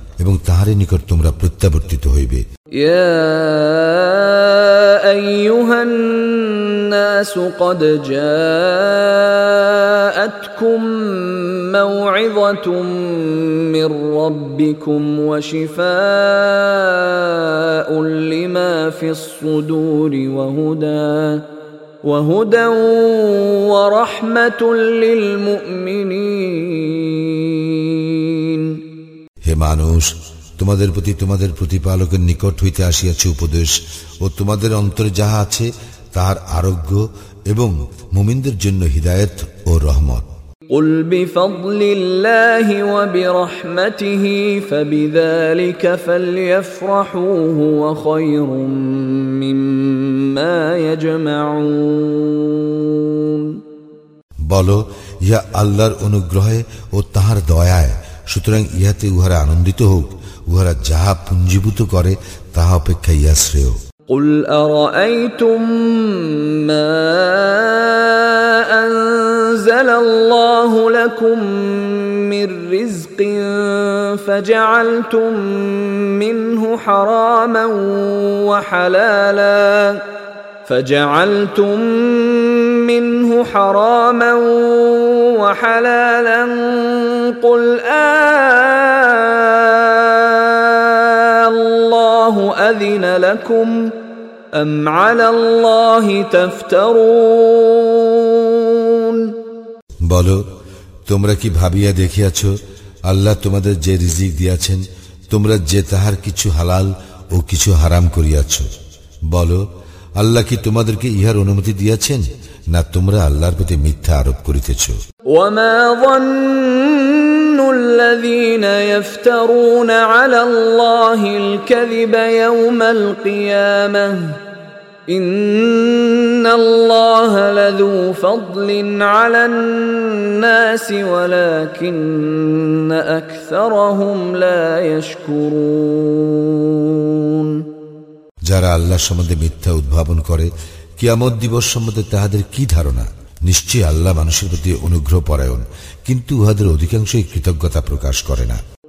এবং তাহারই নিকট তোমরা প্রত্যাবর্তিত হইবে يا ايها الناس قد جاءتكم موعظه من ربكم وشفاء لما في الصدور وهدى وهدى ورحمه للمؤمنين হে মানুষ তোমাদের প্রতি তোমাদের প্রতিপালকের নিকট হইতে আসিয়াছে উপদেশ ও তোমাদের অন্তরে যাহা আছে তাহার আরোগ্য এবং মুমিনদের জন্য হিদায়ত ও রহমত قل بفضل الله وبرحمته فبذلك فليفرحوا هو خير مما يجمعون বলো ইহা আল্লাহর অনুগ্রহে ও তাহার দয়ায় সুতরাং ইহাতে উহারা আনন্দিত হোক উহারা যাহা পুঞ্জীভূত করে তাহা অপেক্ষা ইহা শ্রেয় قل أرأيتم ما أنزل الله لكم من رزق فجعلتم منه حراما وحلالا فجعلتم منه حراما وحلالا قل آه الله الله أذن لكم أم على الله تفترون বলো তোমরা কি ভাবিয়া দেখিয়াছ আল্লাহ তোমাদের যে রিজিক দিয়াছেন তোমরা যে তাহার কিছু হালাল ও কিছু হারাম করিয়াছ বলো আল্লাহ কি তোমাদেরকে ইহার অনুমতি দিয়াছেন না তোমরা আল্লাহর প্রতি মিথ্যা আরোপ করিতেছ وما ظن الذين يفترون على الله الكذب يوم القيامة إن الله لذو فضل على الناس ولكن أكثرهم لا يشكرون যারা আল্লাহ সম্বন্ধে মিথ্যা উদ্ভাবন করে, কিয়ামত দিবস সম্বন্ধে তাহাদের কি ধারণা? নিশ্চয়ই আল্লাহ মানুষের প্রতি অনুগ্রহ পরায়ণ, কিন্তু উহাদের অধিকাংশই কৃতজ্ঞতা প্রকাশ করে না।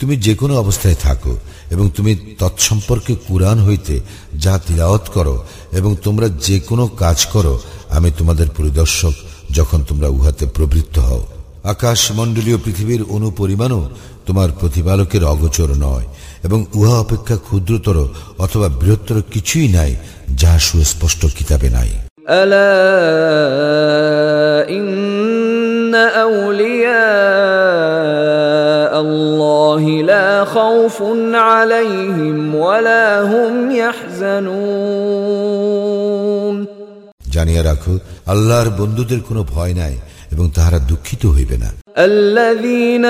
তুমি যে কোনো অবস্থায় থাকো এবং তুমি তৎসম্পর্কে কুরআন হইতে যা তিলাওয়াত করো এবং তোমরা যে কোনো কাজ করো, আমি তোমাদের পরিদর্শক যখন তোমরা উহাতে প্রবৃত্ত হও। আকাশ মণ্ডলীয় পৃথিবীর অনুপরিমাণও তোমার প্রতিপালকের অগোচর নয় এবং উহা অপেক্ষা ক্ষুদ্রতর অথবা বৃহত্তর কিছুই নাই যাহা সুস্পষ্ট কিতাবে নাই। আলা ইন্না আউলিয়া الله لا خوف عليهم ولا هم يحزنون জানিয়া রাখো আল্লাহর বন্ধুদের কোনো ভয় নাই এবং তাহারা দুঃখিত হইবে না الذين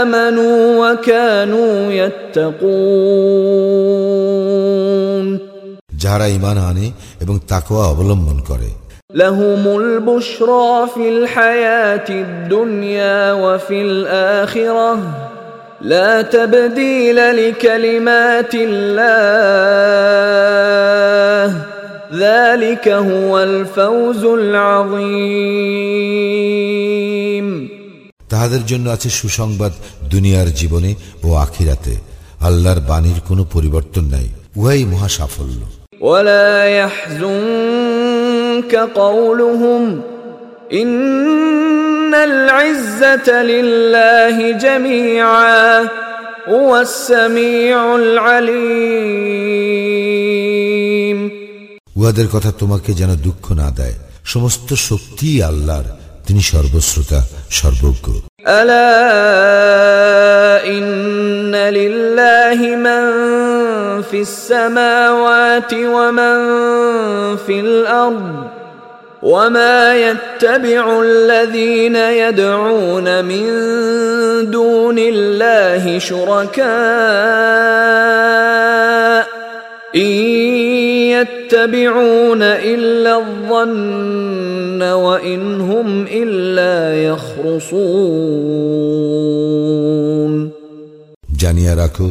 آمنوا وكانوا يتقون যাহারা ইমান আনে এবং তাকওয়া অবলম্বন করে لهم البشرى في الحياة الدنيا وفي الآخرة لا تبديل لكلمات الله ذلك هو الفوز العظيم তাহাদের জন্য আছে সুসংবাদ দুনিয়ার জীবনে ও আখিরাতে আল্লাহর বাণীর কোনো পরিবর্তন নাই উহাই মহা সাফল্য ولا يحزنك قولهم إن العزة لله جميعا هو السميع العليم উহাদের কথা তোমাকে যেন দুঃখ না দেয় সমস্ত শক্তি আল্লাহর তিনি সর্বশ্রোতা সর্বজ্ঞ ألا إن لله من في السماوات ومن في الأرض وما يتبع الذين يدعون من دون الله شركاء إن يتبعون إلا الظن وإن هم إلا يخرصون জানিয়া রাখো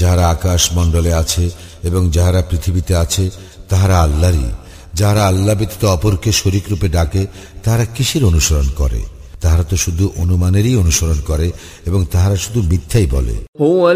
যাহারা আকাশ মণ্ডলে আছে এবং যাহারা পৃথিবীতে আছে তাহারা আল্লাহরই যাহারা আল্লাহ ব্যতীত অপরকে শরিক রূপে ডাকে তাহারা কিসের অনুসরণ করে? তাহারা তো শুধু অনুমানেরই অনুসরণ করে এবং তাহারা শুধু মিথ্যাই বলে। هو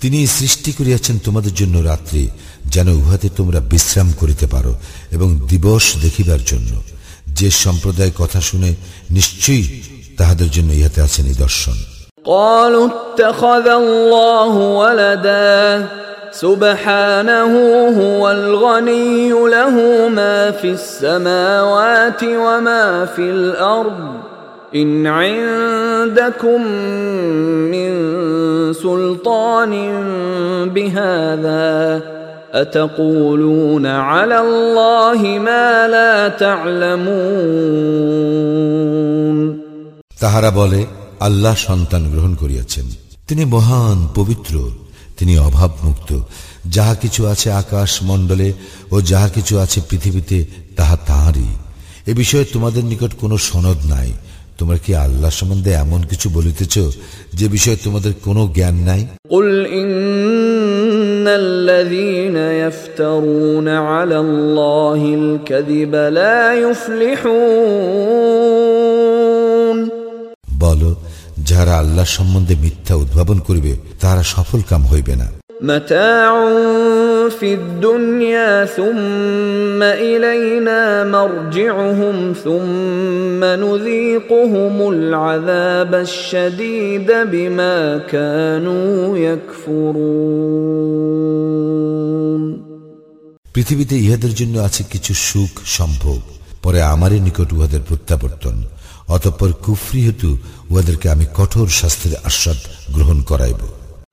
তিনি সৃষ্টি করিয়াছেন তোমাদের জন্য রাত্রি যেন উহাতে তোমরা বিশ্রাম করিতে পারো এবং দিবস দেখিবার জন্য যে সম্প্রদায় কথা শুনে নিশ্চয়ই তাহাদের জন্য ইহাতে আছে নিদর্শন قالوا اتخذ الله ولدا سبحانه هو الغني له ما في السماوات وما في الارض ان عندكم من سلطان بهذا اتقولون على الله ما لا تعلمون তাহারা বলে আল্লাহ সন্তান গ্রহণ করিয়াছেন তিনি মহান পবিত্র তিনি অভাবমুক্ত যাহা কিছু আছে আকাশ মণ্ডলে ও যাহা কিছু আছে পৃথিবীতে তাহা তাহারই এ বিষয়ে তোমাদের নিকট কোনো সনদ নাই তোমরা কি আল্লাহ সম্বন্ধে এমন কিছু বলিতেছ যে বিষয়ে তোমাদের কোনো জ্ঞান নাই قل ان الذين يفترون على الله الكذب لا يفلحون বলো যারা আল্লাহ সম্বন্ধে মিথ্যা উদ্ভাবন করিবে তারা সফল কাম হইবে না متاع في الدنيا ثم الينا مرجعهم ثم نذيقهم العذاب الشديد بما كانوا يكفرون পৃথিবীতে ইহাদের জন্য আছে কিছু সুখ সম্ভোগ পরে আমারই নিকট উহাদের প্রত্যাবর্তন অতঃপর কুফরি হেতু উহাদেরকে আমি কঠোর শাস্তির আস্বাদ গ্রহণ করাইব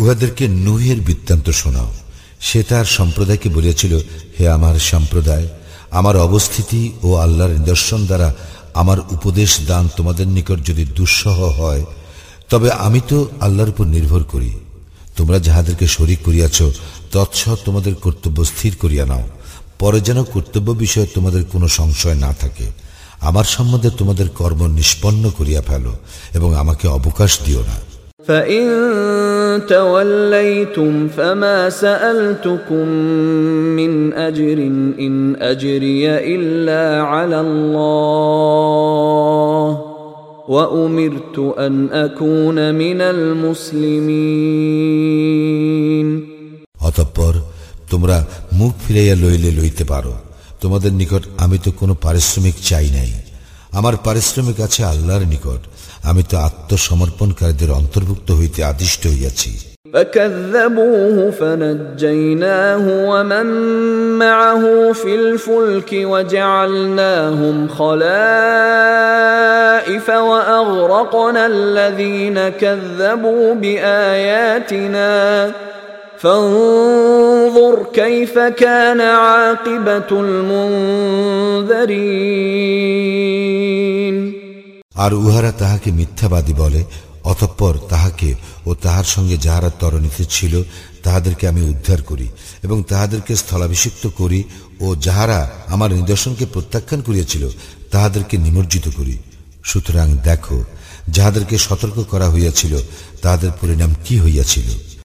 উহাদেরকে নুহের বৃত্তান্ত শোনাও। সে তার সম্প্রদায়কে বলিয়াছিল, হে আমার সম্প্রদায়, আমার অবস্থিতি ও আল্লাহর নিদর্শন দ্বারা আমার উপদেশ দান তোমাদের নিকট যদি দুঃসহ হয়, তবে আমি তো আল্লাহর উপর নির্ভর করি। তোমরা যাহাদেরকে শরিক করিয়াছ তৎসহ তোমাদের কর্তব্য স্থির করিয়া নাও। পরে যেন কর্তব্য বিষয়ে তোমাদের কোনো সংশয় না থাকে। আমার সম্বন্ধে তোমাদের কর্ম নিষ্পন্ন করিয়া ফেলো এবং আমাকে অবকাশ দিও না। فإن توليتم فما سألتكم من أجر إن أجري إلا على الله وأمرت أن أكون من المسلمين অতঃপর তোমরা মুখ ফিরাইয়া লইলে লইতে পারো তোমাদের নিকট আমি তো কোনো পারিশ্রমিক চাই নাই আমার পারিশ্রমিক আছে আল্লাহর নিকট আমি তো আত্মসমর্পণকারীদের অন্তর্ভুক্ত হইতে আদিষ্ট হইয়াছি فكذبوه فنجيناه ومن معه في الفلك وجعلناهم خلائف واغرقنا الذين كذبوا باياتنا فانظر كيف كان عاقبه المنذرين আর উহারা তাহাকে মিথ্যাবাদী বলে, অতঃপর তাহাকে ও তাহার সঙ্গে যাহারা তরণীতে ছিল, তাহাদেরকে আমি উদ্ধার করি এবং তাহাদেরকে স্থলাভিষিক্ত করি ও যাহারা আমার নিদর্শনকে প্রত্যাখ্যান করিয়াছিল, তাহাদেরকে নিমজ্জিত করি। সুতরাং দেখো, যাহাদেরকে সতর্ক করা হইয়াছিল, তাহাদের পরিণাম কি হইয়াছিল?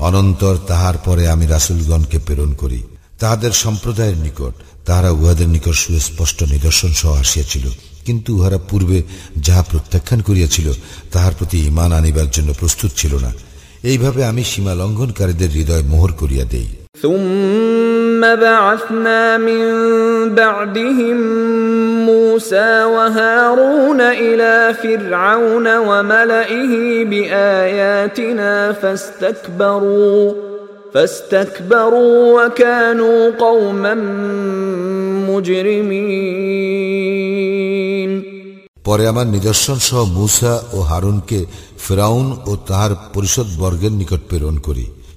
অনন্তর তাহার পরে আমি রাসুলগণকে প্রেরণ করি। তাহাদের সম্প্রদায়ের নিকট, তাহারা উহাদের নিকট সুস্পষ্ট নিদর্শন সহ আসিয়াছিল। কিন্তু উহারা পূর্বে যাহা প্রত্যাখ্যান করিয়াছিল, তাহার প্রতি ইমান আনিবার জন্য প্রস্তুত ছিল না। এইভাবে আমি সীমা লঙ্ঘনকারীদের হৃদয় মোহর করিয়া দেই। ثم بعثنا من بعدهم موسى وهارون الى فرعون وملئه باياتنا فاستكبروا فاستكبروا وكانوا قوما مجرمين পরে আমার নিদর্শন সহ মুসা ও হারুনকে ফেরাউন ও তাহার পরিষদ বর্গের নিকট প্রেরণ করি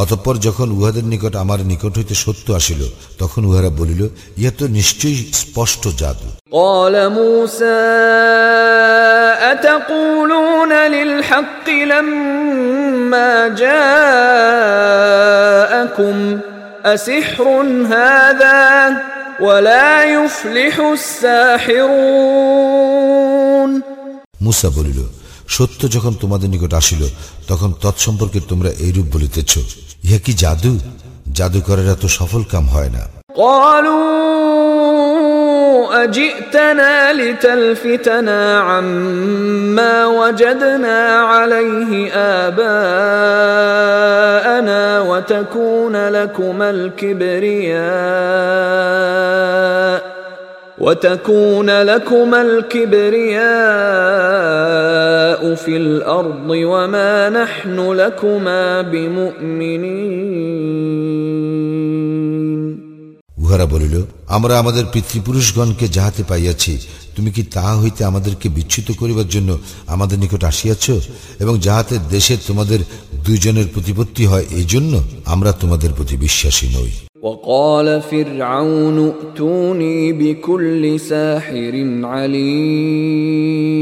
অতঃপর যখন উহাদের নিকট আমার নিকট হইতে সত্য আসিল তখন উহারা বলিল ইহা তো নিশ্চয়ই স্পষ্ট জাদু قال موسى اتقولون للحق لما جاءكم اسحر هذا ولا يفلح الساحرون মুসা বলিল সত্য যখন তোমাদের নিকট আসিল তখন তৎসম্পর্কে তোমরা এইরূপ বলিতেছ ইহা কি জাদু জাদুকরেরা তো সফল কাম হয় না قالوا أجئتنا لتلفتنا عما وجدنا عليه آباءنا وتكون لكما الكبرياء وتكون لكما الكبرياء في الأرض وما نحن لكما بمؤمنين উহারা বলিল আমরা আমাদের পিতৃপুরুষগণকে যাহাতে পাইয়াছি তুমি কি তাহা হইতে আমাদেরকে বিচ্যুত করিবার জন্য আমাদের নিকট আসিয়াছ এবং যাহাতে দেশে তোমাদের দুইজনের প্রতিপত্তি হয় এই জন্য আমরা তোমাদের প্রতি বিশ্বাসী নই وقال فرعون ائتوني بكل ساحر عليم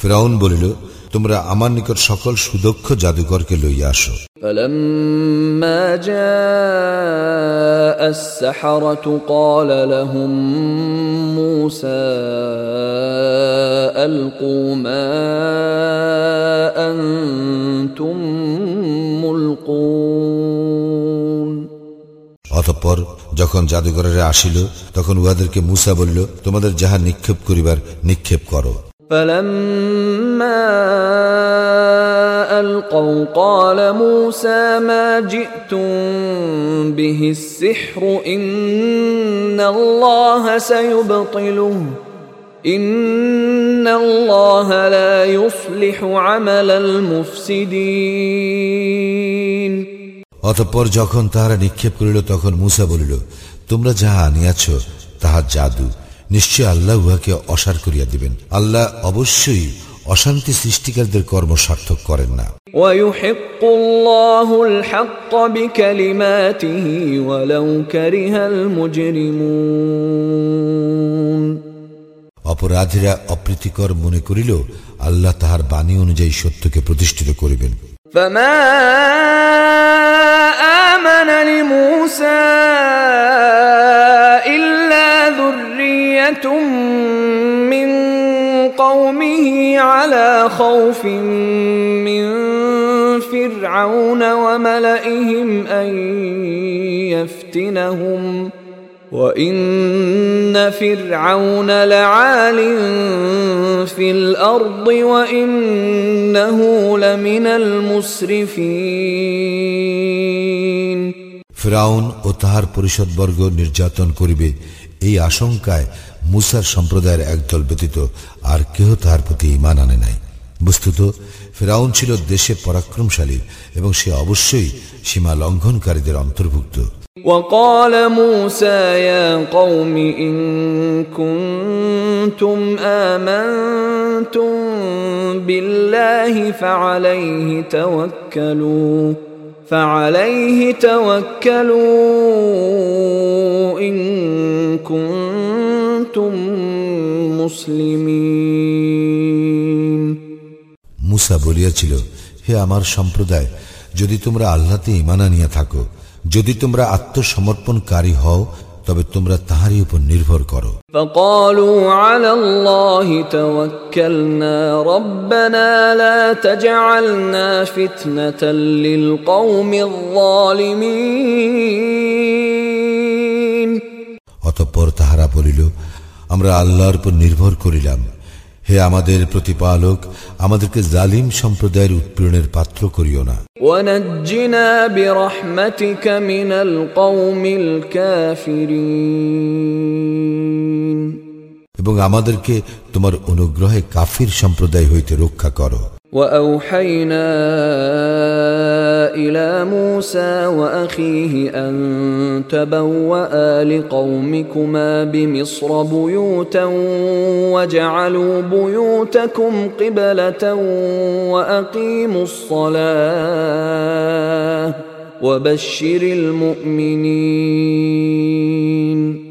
ফেরাউন বলিল তোমরা আমার নিকট সকল সুদক্ষ জাদুকরকে লইয়া আসো فلما جاء السحرة قال لهم موسى ألقوا ما أنتم ملقون অতঃপর যখন জাদুকরেরা আসিল তখন উহাদেরকে মুসা বলিল তোমাদের যাহা নিক্ষেপ করিবার নিক্ষেপ করো فلما القوا قال موسى ما جئتم به السحر ان الله سيبطله ان الله لا يصلح عمل المفسدين অতঃপর যখন তাহারা নিক্ষেপ করিল তখন মুসা বলিল তোমরা যাহা আনিয়াছ তাহা জাদু নিশ্চয় আল্লাহ উহাকে অসার করিয়া দিবেন আল্লাহ অবশ্যই অশান্তি সৃষ্টিকারীদের কর্ম সার্থক করেন না ويحق الله الحق بكلماته ولو كره المجرمون অপরাধীরা অপ্রীতিকর মনে করিল আল্লাহ তাহার বাণী অনুযায়ী সত্যকে প্রতিষ্ঠিত করিবেন فما لموسى إلا ذرية من قومه على خوف من فرعون وملئهم أن يفتنهم وإن فرعون لعال في الأرض وإنه لمن المسرفين ফেরাউন ও তাহার পরিষদবর্গ নির্যাতন করিবে এই আশঙ্কায় মুসার সম্প্রদায়ের একদল ব্যতীত আর কেহ তাহার প্রতি ইমান আনে নাই বস্তুত ফেরাউন ছিল দেশে পরাক্রমশালী এবং সে অবশ্যই সীমা লঙ্ঘনকারীদের অন্তর্ভুক্ত وقال موسى يا قوم إن كنتم آمنتم بالله فعليه توكلوا فعليه توكلوا إن كنتم مسلمين মুসা বলিয়াছিল হে আমার সম্প্রদায় যদি তোমরা আল্লাহতে ইমান আনিয়া থাকো যদি তোমরা আত্মসমর্পণকারী হও তবে তোমরা তাহারই উপর নির্ভর করো فقالوا على الله توكلنا ربنا لا تجعلنا فتنة للقوم الظالمين অতঃপর তাহারা বলিল আমরা আল্লাহর উপর নির্ভর করিলাম হে আমাদের প্রতিপালক আমাদেরকে জালিম সম্প্রদায়ের উৎপীড়নের পাত্র করিও না ونجنا برحمتك من القوم الكافرين এবং আমাদেরকে তোমার অনুগ্রহে কাফির সম্প্রদায় হইতে রক্ষা করো واوحينا الى موسى واخيه ان تبوا لقومكما بمصر بيوتا واجعلوا بيوتكم قبله واقيموا الصلاه وبشر المؤمنين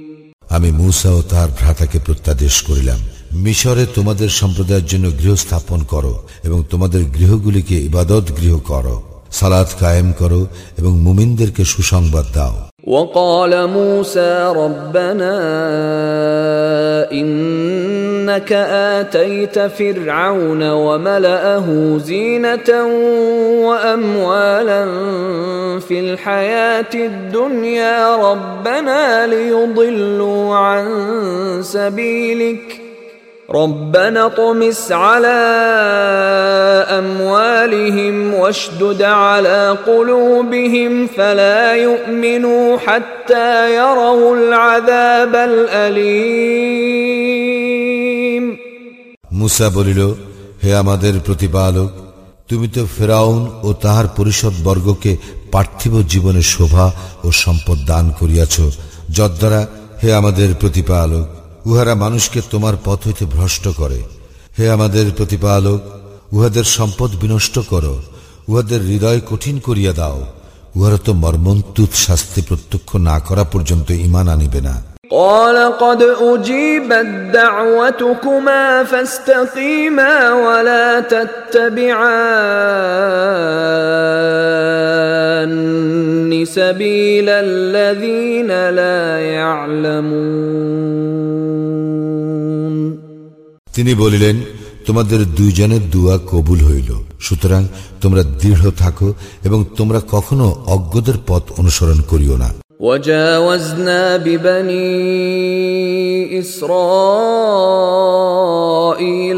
আমি মূসা ও তার ভ্রাতাকে প্রত্যাদেশ করিলাম মিশরে তোমাদের সম্প্রদায়ের জন্য গৃহ স্থাপন করো এবং তোমাদের গৃহগুলিকে ইবাদত গৃহ করো সালাত কায়েম করো এবং মুমিনদেরকে সুসংবাদ দাও وقال موسى ربنا انك اتيت فرعون وملاه زينه واموالا في الحياه الدنيا ربنا ليضلوا عن سبيلك ربنا اطمس على اموالهم واشدد على قلوبهم فلا يؤمنوا حتى يروا العذاب الاليم মুসা বলিল হে আমাদের প্রতিপালক তুমি তো ফেরাউন ও তাহার পরিষদ বর্গকে পার্থিব জীবনের শোভা ও সম্পদ দান করিয়াছ যদ্বারা হে আমাদের প্রতিপালক উহারা মানুষকে তোমার পথ হইতে ভ্রষ্ট করে হে আমাদের প্রতিপালক উহাদের সম্পদ বিনষ্ট করো উহাদের হৃদয় কঠিন করিয়া দাও উহারা তো মর্মন্তুত শাস্তি প্রত্যক্ষ না করা পর্যন্ত ইমান আনিবে না قال قد اجيبت دعوتكما فاستقيما ولا تتبعان سبيل الذين لا يعلمون তিনি বলিলেন তোমাদের দুইজনের দুয়া কবুল হইল সুতরাং তোমরা দৃঢ় থাকো এবং তোমরা কখনো অজ্ঞদের পথ অনুসরণ করিও না وجاوزنا ببني اسرائيل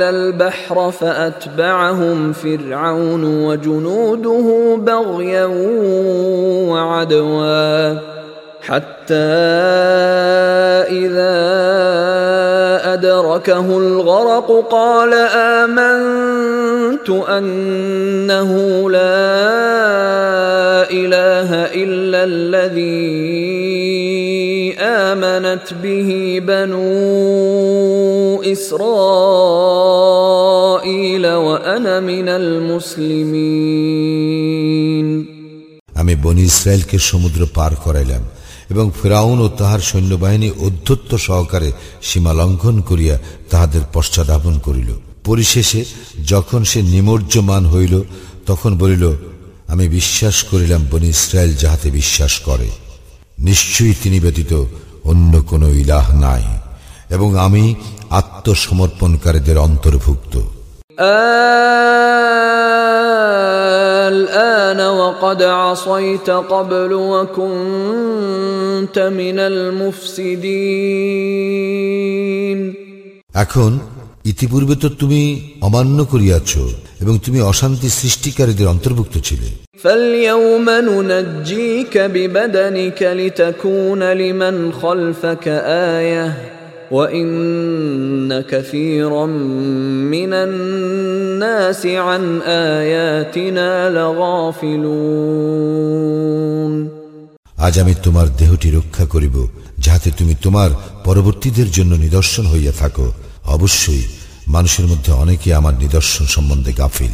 البحر فاتبعهم فرعون وجنوده بغيا وعدوا حتى اذا ادركه الغرق قال امنت انه لا اله الا الذي امنت به بنو اسرائيل وانا من المسلمين আমি বনি ইসরায়েলকে সমুদ্র পার করাইলাম এবং ফেরাউন ও তাহার সৈন্যবাহিনী অধ্যত্ত সহকারে সীমা লঙ্ঘন করিয়া তাহাদের পশ্চাদাপন করিল। পরিশেষে যখন সে নিমজ্জমান হইল, তখন বলিল, আমি বিশ্বাস করিলাম বনি ইসরায়েল যাহাতে বিশ্বাস করে। নিশ্চয়ই তিনি ব্যতীত অন্য কোনো ইলাহ নাই এবং আমি আত্মসমর্পণকারীদের অন্তর্ভুক্ত। الآن وقد عصيت قبل وكنت من المفسدين এখন ইতিপূর্বে তো তুমি অমান্য করিয়াছ এবং তুমি অশান্তি সৃষ্টিকারীদের অন্তর্ভুক্ত ছিলে فاليوم ننجيك ببدنك لتكون لمن خلفك آية وإن كثيرا من الناس عن آياتنا لغافلون আজ আমি তোমার দেহটি রক্ষা করিব যাহাতে তুমি তোমার পরবর্তীদের জন্য নিদর্শন হইয়া থাকো অবশ্যই মানুষের মধ্যে অনেকে আমার নিদর্শন সম্বন্ধে গাফিল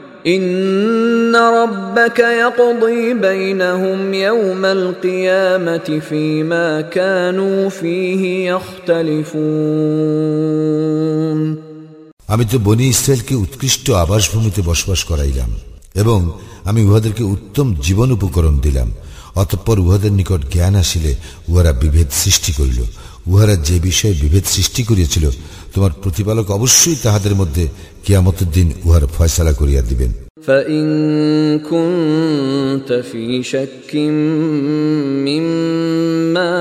ان ربك يقضي بينهم يوم القيامه فيما كانوا فيه يختلفون আমি তো বনি ইসরায়েলকে উৎকৃষ্ট আবাসভূমিতে বসবাস করাইলাম এবং আমি উহাদেরকে উত্তম জীবন উপকরণ দিলাম অতঃপর উহাদের নিকট জ্ঞান আসিলে উহারা বিভেদ সৃষ্টি করিল উহারা যে বিষয়ে বিভেদ সৃষ্টি করিয়াছিল তোমার প্রতিপালক অবশ্যই তাহাদের মধ্যে কিয়ামতের দিন উহার ফয়সালা করিয়া দিবেন فإن كنت في شك مما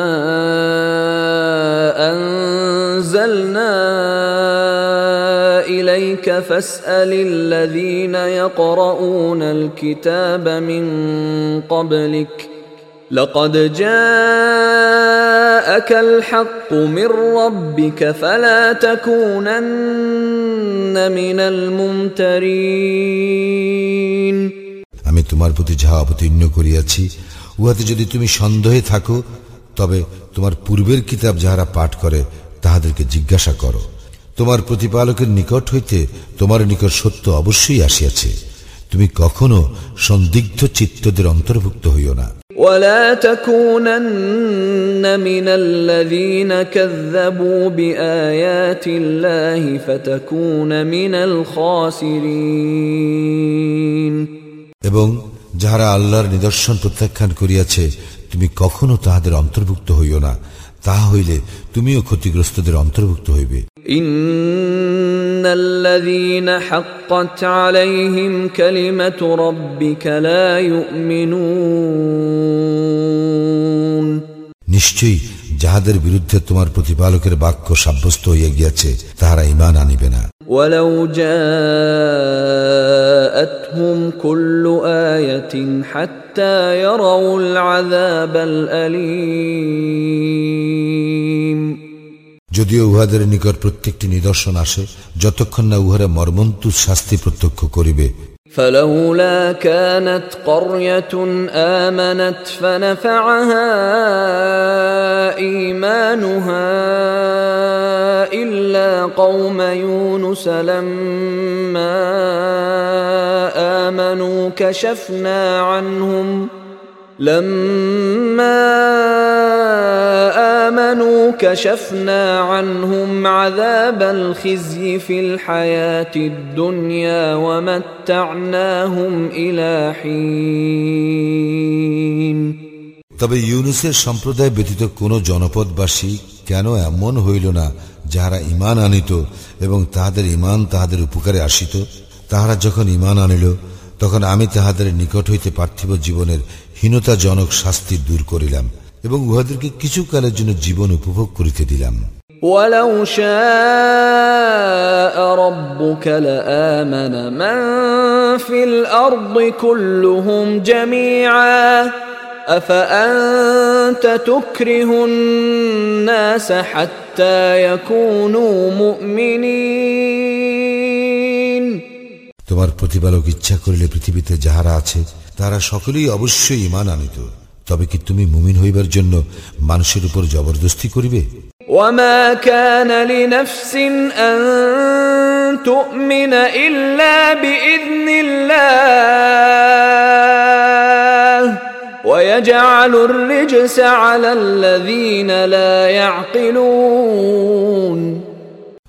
أنزلنا إليك فاسأل الذين يقرؤون الكتاب من قبلك لقد جاءك الحق من ربك فلا تكونن من الممترين আমি তোমার প্রতি যাহা অবতীর্ণ করিয়াছি উহাতে যদি তুমি সন্দেহে থাকো তবে তোমার পূর্বের কিতাব যাহারা পাঠ করে তাহাদেরকে জিজ্ঞাসা করো তোমার প্রতিপালকের নিকট হইতে তোমার নিকট সত্য অবশ্যই আসিয়াছে তুমি কখনো সন্দিগ্ধ চিত্তদের অন্তর্ভুক্ত হইও না ولا تكونن من الذين كذبوا بآيات الله فتكون من الخاسرين এবং যাহারা আল্লাহর নিদর্শন প্রত্যাখ্যান করিয়াছে তুমি কখনো তাহাদের অন্তর্ভুক্ত হইও না তাহা হইলে তুমিও ক্ষতিগ্রস্তদের অন্তর্ভুক্ত হইবে إن الذين حقت عليهم كلمة ربك لا يؤمنون নিশ্চয়ই যাহাদের বিরুদ্ধে তোমার প্রতিপালকের বাক্য সাব্যস্ত হইয়া গিয়াছে তাহারা ইমান আনিবে না ولو جاءتهم كل آية حتى يروا العذاب الأليم যদিও উহাদের নিকট প্রত্যেকটি নিদর্শন আসে যতক্ষণ না উহারা মর্মন্তুদ শাস্তি প্রত্যক্ষ করিবে فلولا كانت قرية آمنت فنفعها إيمانها إلا قوم يونس لما آمنوا كشفنا عنهم لما آمنوا كشفنا عنهم عذاب الخزي في الحياة الدنيا ومتعناهم إلى حين তবে ইউনুসের সম্প্রদায় ব্যতীত কোন জনপদবাসী কেন এমন হইল না যাহারা ইমান আনিত এবং তাহাদের ইমান তাহাদের উপকারে আসিত তাহারা যখন ইমান আনিল তখন আমি তাহাদের নিকট হইতে পার্থিব জীবনের হীনতাজনক শাস্তি দূর করিলাম এবং উহাদেরকে কিছু কালের জন্য জীবন উপভোগ করিতে দিলাম ولو شاء ربك لآمن من في الأرض كلهم جميعا أفأنت تكره الناس حتى يكونوا مؤمنين তোমার প্রতিপালক ইচ্ছা করিলে পৃথিবীতে যাহারা আছে তারা সকলেই অবশ্যই ইমান আনিত তবে কি তুমি মুমিন হইবার জন্য মানুষের উপর জবরদস্তি করিবে وما كان لنفس أن تؤمن إلا بإذن الله ويجعل الرجس على الذين لا يعقلون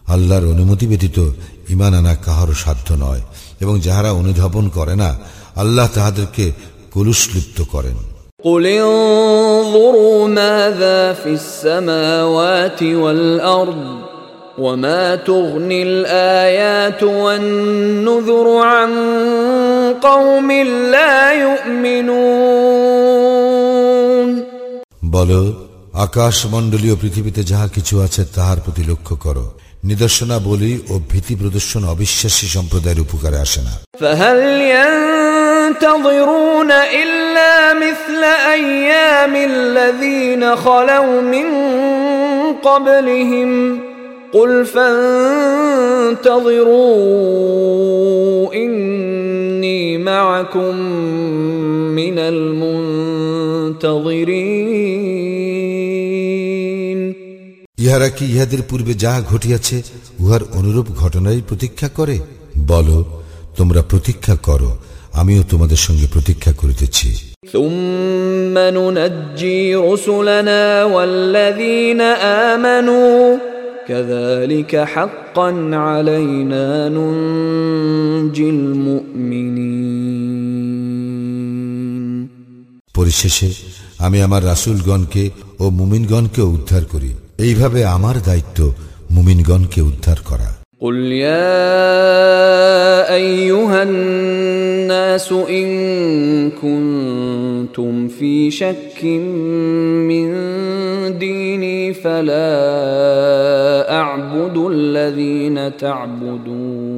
আল্লাহর অনুমতি ব্যতীত ইমান আনা কাহারও সাধ্য নয় এবং যাহারা অনুধাবন করে না আল্লাহ তাহাদেরকে কলুষলিপ্ত করেন قل انظروا ماذا في السماوات والأرض وما تغني الآيات والنذر عن قوم لا يؤمنون বল আকাশ মণ্ডলীয় পৃথিবীতে যাহা কিছু আছে তাহার প্রতি লক্ষ্য করো নিদর্শনা বলি ও ভীতি প্রদর্শন অবিশ্বাসী সম্প্রদায়ের উপকারে আসে না فهل ينتظرون إلا مثل أيام الذين خلوا من قبلهم قل فانتظروا إني معكم من المنتظرين ইহারা কি ইহাদের পূর্বে যাহা ঘটিয়াছে উহার অনুরূপ ঘটনারই প্রতীক্ষা করে বল তোমরা প্রতীক্ষা করো আমিও তোমাদের সঙ্গে প্রতীক্ষা করিতেছি ثم ننجي رسلنا والذين آمنوا كذلك حقا علينا ننجي المؤمنين পরিশেষে আমি আমার রাসূলগণকে ও মুমিনগণকে উদ্ধার করি এইভাবে আমার দায়িত্ব মুমিনগণকে উদ্ধার করা قل يا ايها الناس ان كنتم في شك من ديني فلا اعبد الذين تعبدون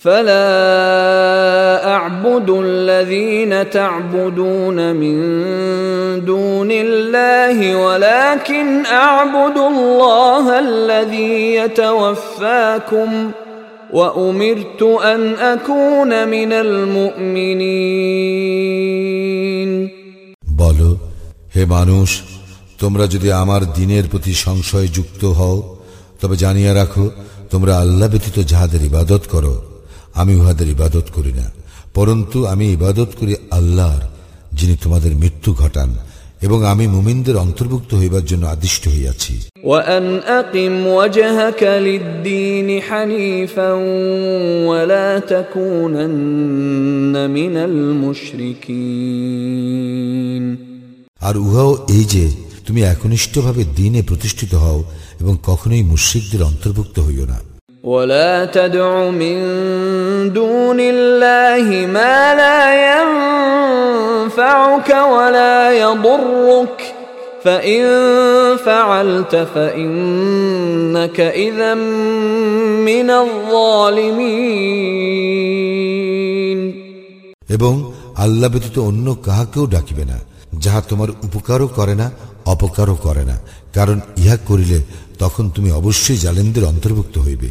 فلا اعبد الذين تعبدون من دون الله ولكن اعبد الله الذي يتوفاكم وامرت ان اكون من المؤمنين বলো হে মানুষ তোমরা যদি আমার দিনের প্রতি সংশয় যুক্ত হও তবে জানিয়ে রাখো তোমরা আল্লাহ ব্যতীত যাহাদের ইবাদত করো আমি উহাদের ইবাদত করি না পরন্তু আমি ইবাদত করি আল্লাহর যিনি তোমাদের মৃত্যু ঘটান এবং আমি মুমিনদের অন্তর্ভুক্ত হইবার জন্য আদিষ্ট হইয়াছি وان اقم وجهك للدين حنيفا ولا تكونن من المشركين আর উহাও এই যে তুমি একনিষ্ঠভাবে দিনে প্রতিষ্ঠিত হও এবং কখনোই মুশ্রিকদের অন্তর্ভুক্ত হইও না ولا تدع من دون الله ما لا ينفعك ولا يضرك فإن فعلت فإنك إذا من الظالمين এবং আল্লাহ ব্যতীত অন্য কাহাকেও ডাকিবে না যাহা তোমার উপকারও করে না অপকারও করে না কারণ ইহা করিলে তখন তুমি অবশ্যই জালেনদের অন্তর্ভুক্ত হইবে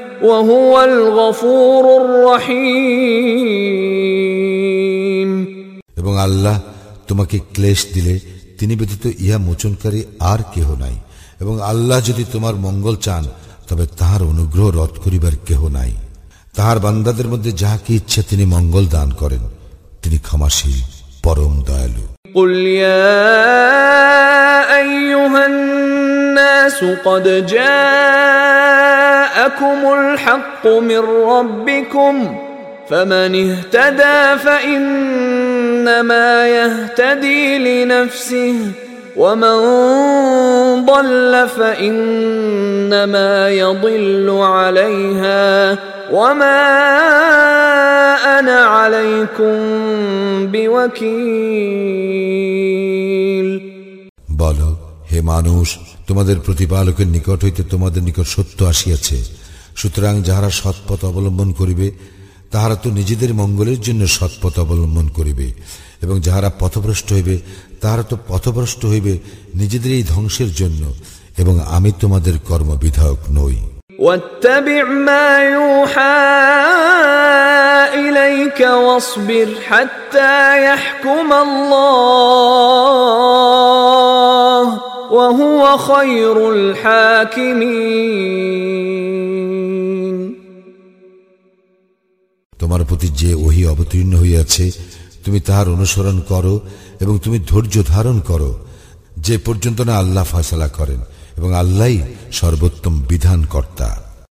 وهو الغفور الرحيم এবং আল্লাহ তোমাকে ক্লেশ দিলে তিনি ব্যতীত ইহা মোচনকারী আর কেহ নাই এবং আল্লাহ যদি তোমার মঙ্গল চান তবে তাহার অনুগ্রহ রদ করিবার কেহ নাই তাহার বান্দাদের মধ্যে যাহাকে ইচ্ছা তিনি মঙ্গল দান করেন তিনি ক্ষমাশীল পরম দয়ালু قل يا ايها الناس قد جاءكم الحق من ربكم فمن اهتدى فانما يهتدي لنفسه ومن ضل فانما يضل عليها وما انا عليكم بوكيل বল হে মানুষ তোমাদের প্রতিপালকের নিকট হইতে তোমাদের নিকট সত্য আসিয়াছে সুতরাং যাহারা সৎপথ অবলম্বন করিবে তাহারা তো নিজেদের মঙ্গলের জন্য সৎপথ অবলম্বন করিবে এবং যাহারা পথভ্রষ্ট হইবে তাহারা তো পথভ্রষ্ট হইবে নিজেদের এই ধ্বংসের জন্য এবং আমি তোমাদের কর্মবিধায়ক নই واتبع ما يوحى اليك واصبر حتى يحكم الله وهو خير الحاكمين তোমার প্রতি যে ওহি অবতীর্ণ হইয়াছে তুমি তাহার অনুসরণ করো এবং তুমি ধৈর্য ধারণ করো, যে পর্যন্ত না আল্লাহ ফয়সালা করেন এবং আল্লাহ সর্বোত্তম বিধান কর্তা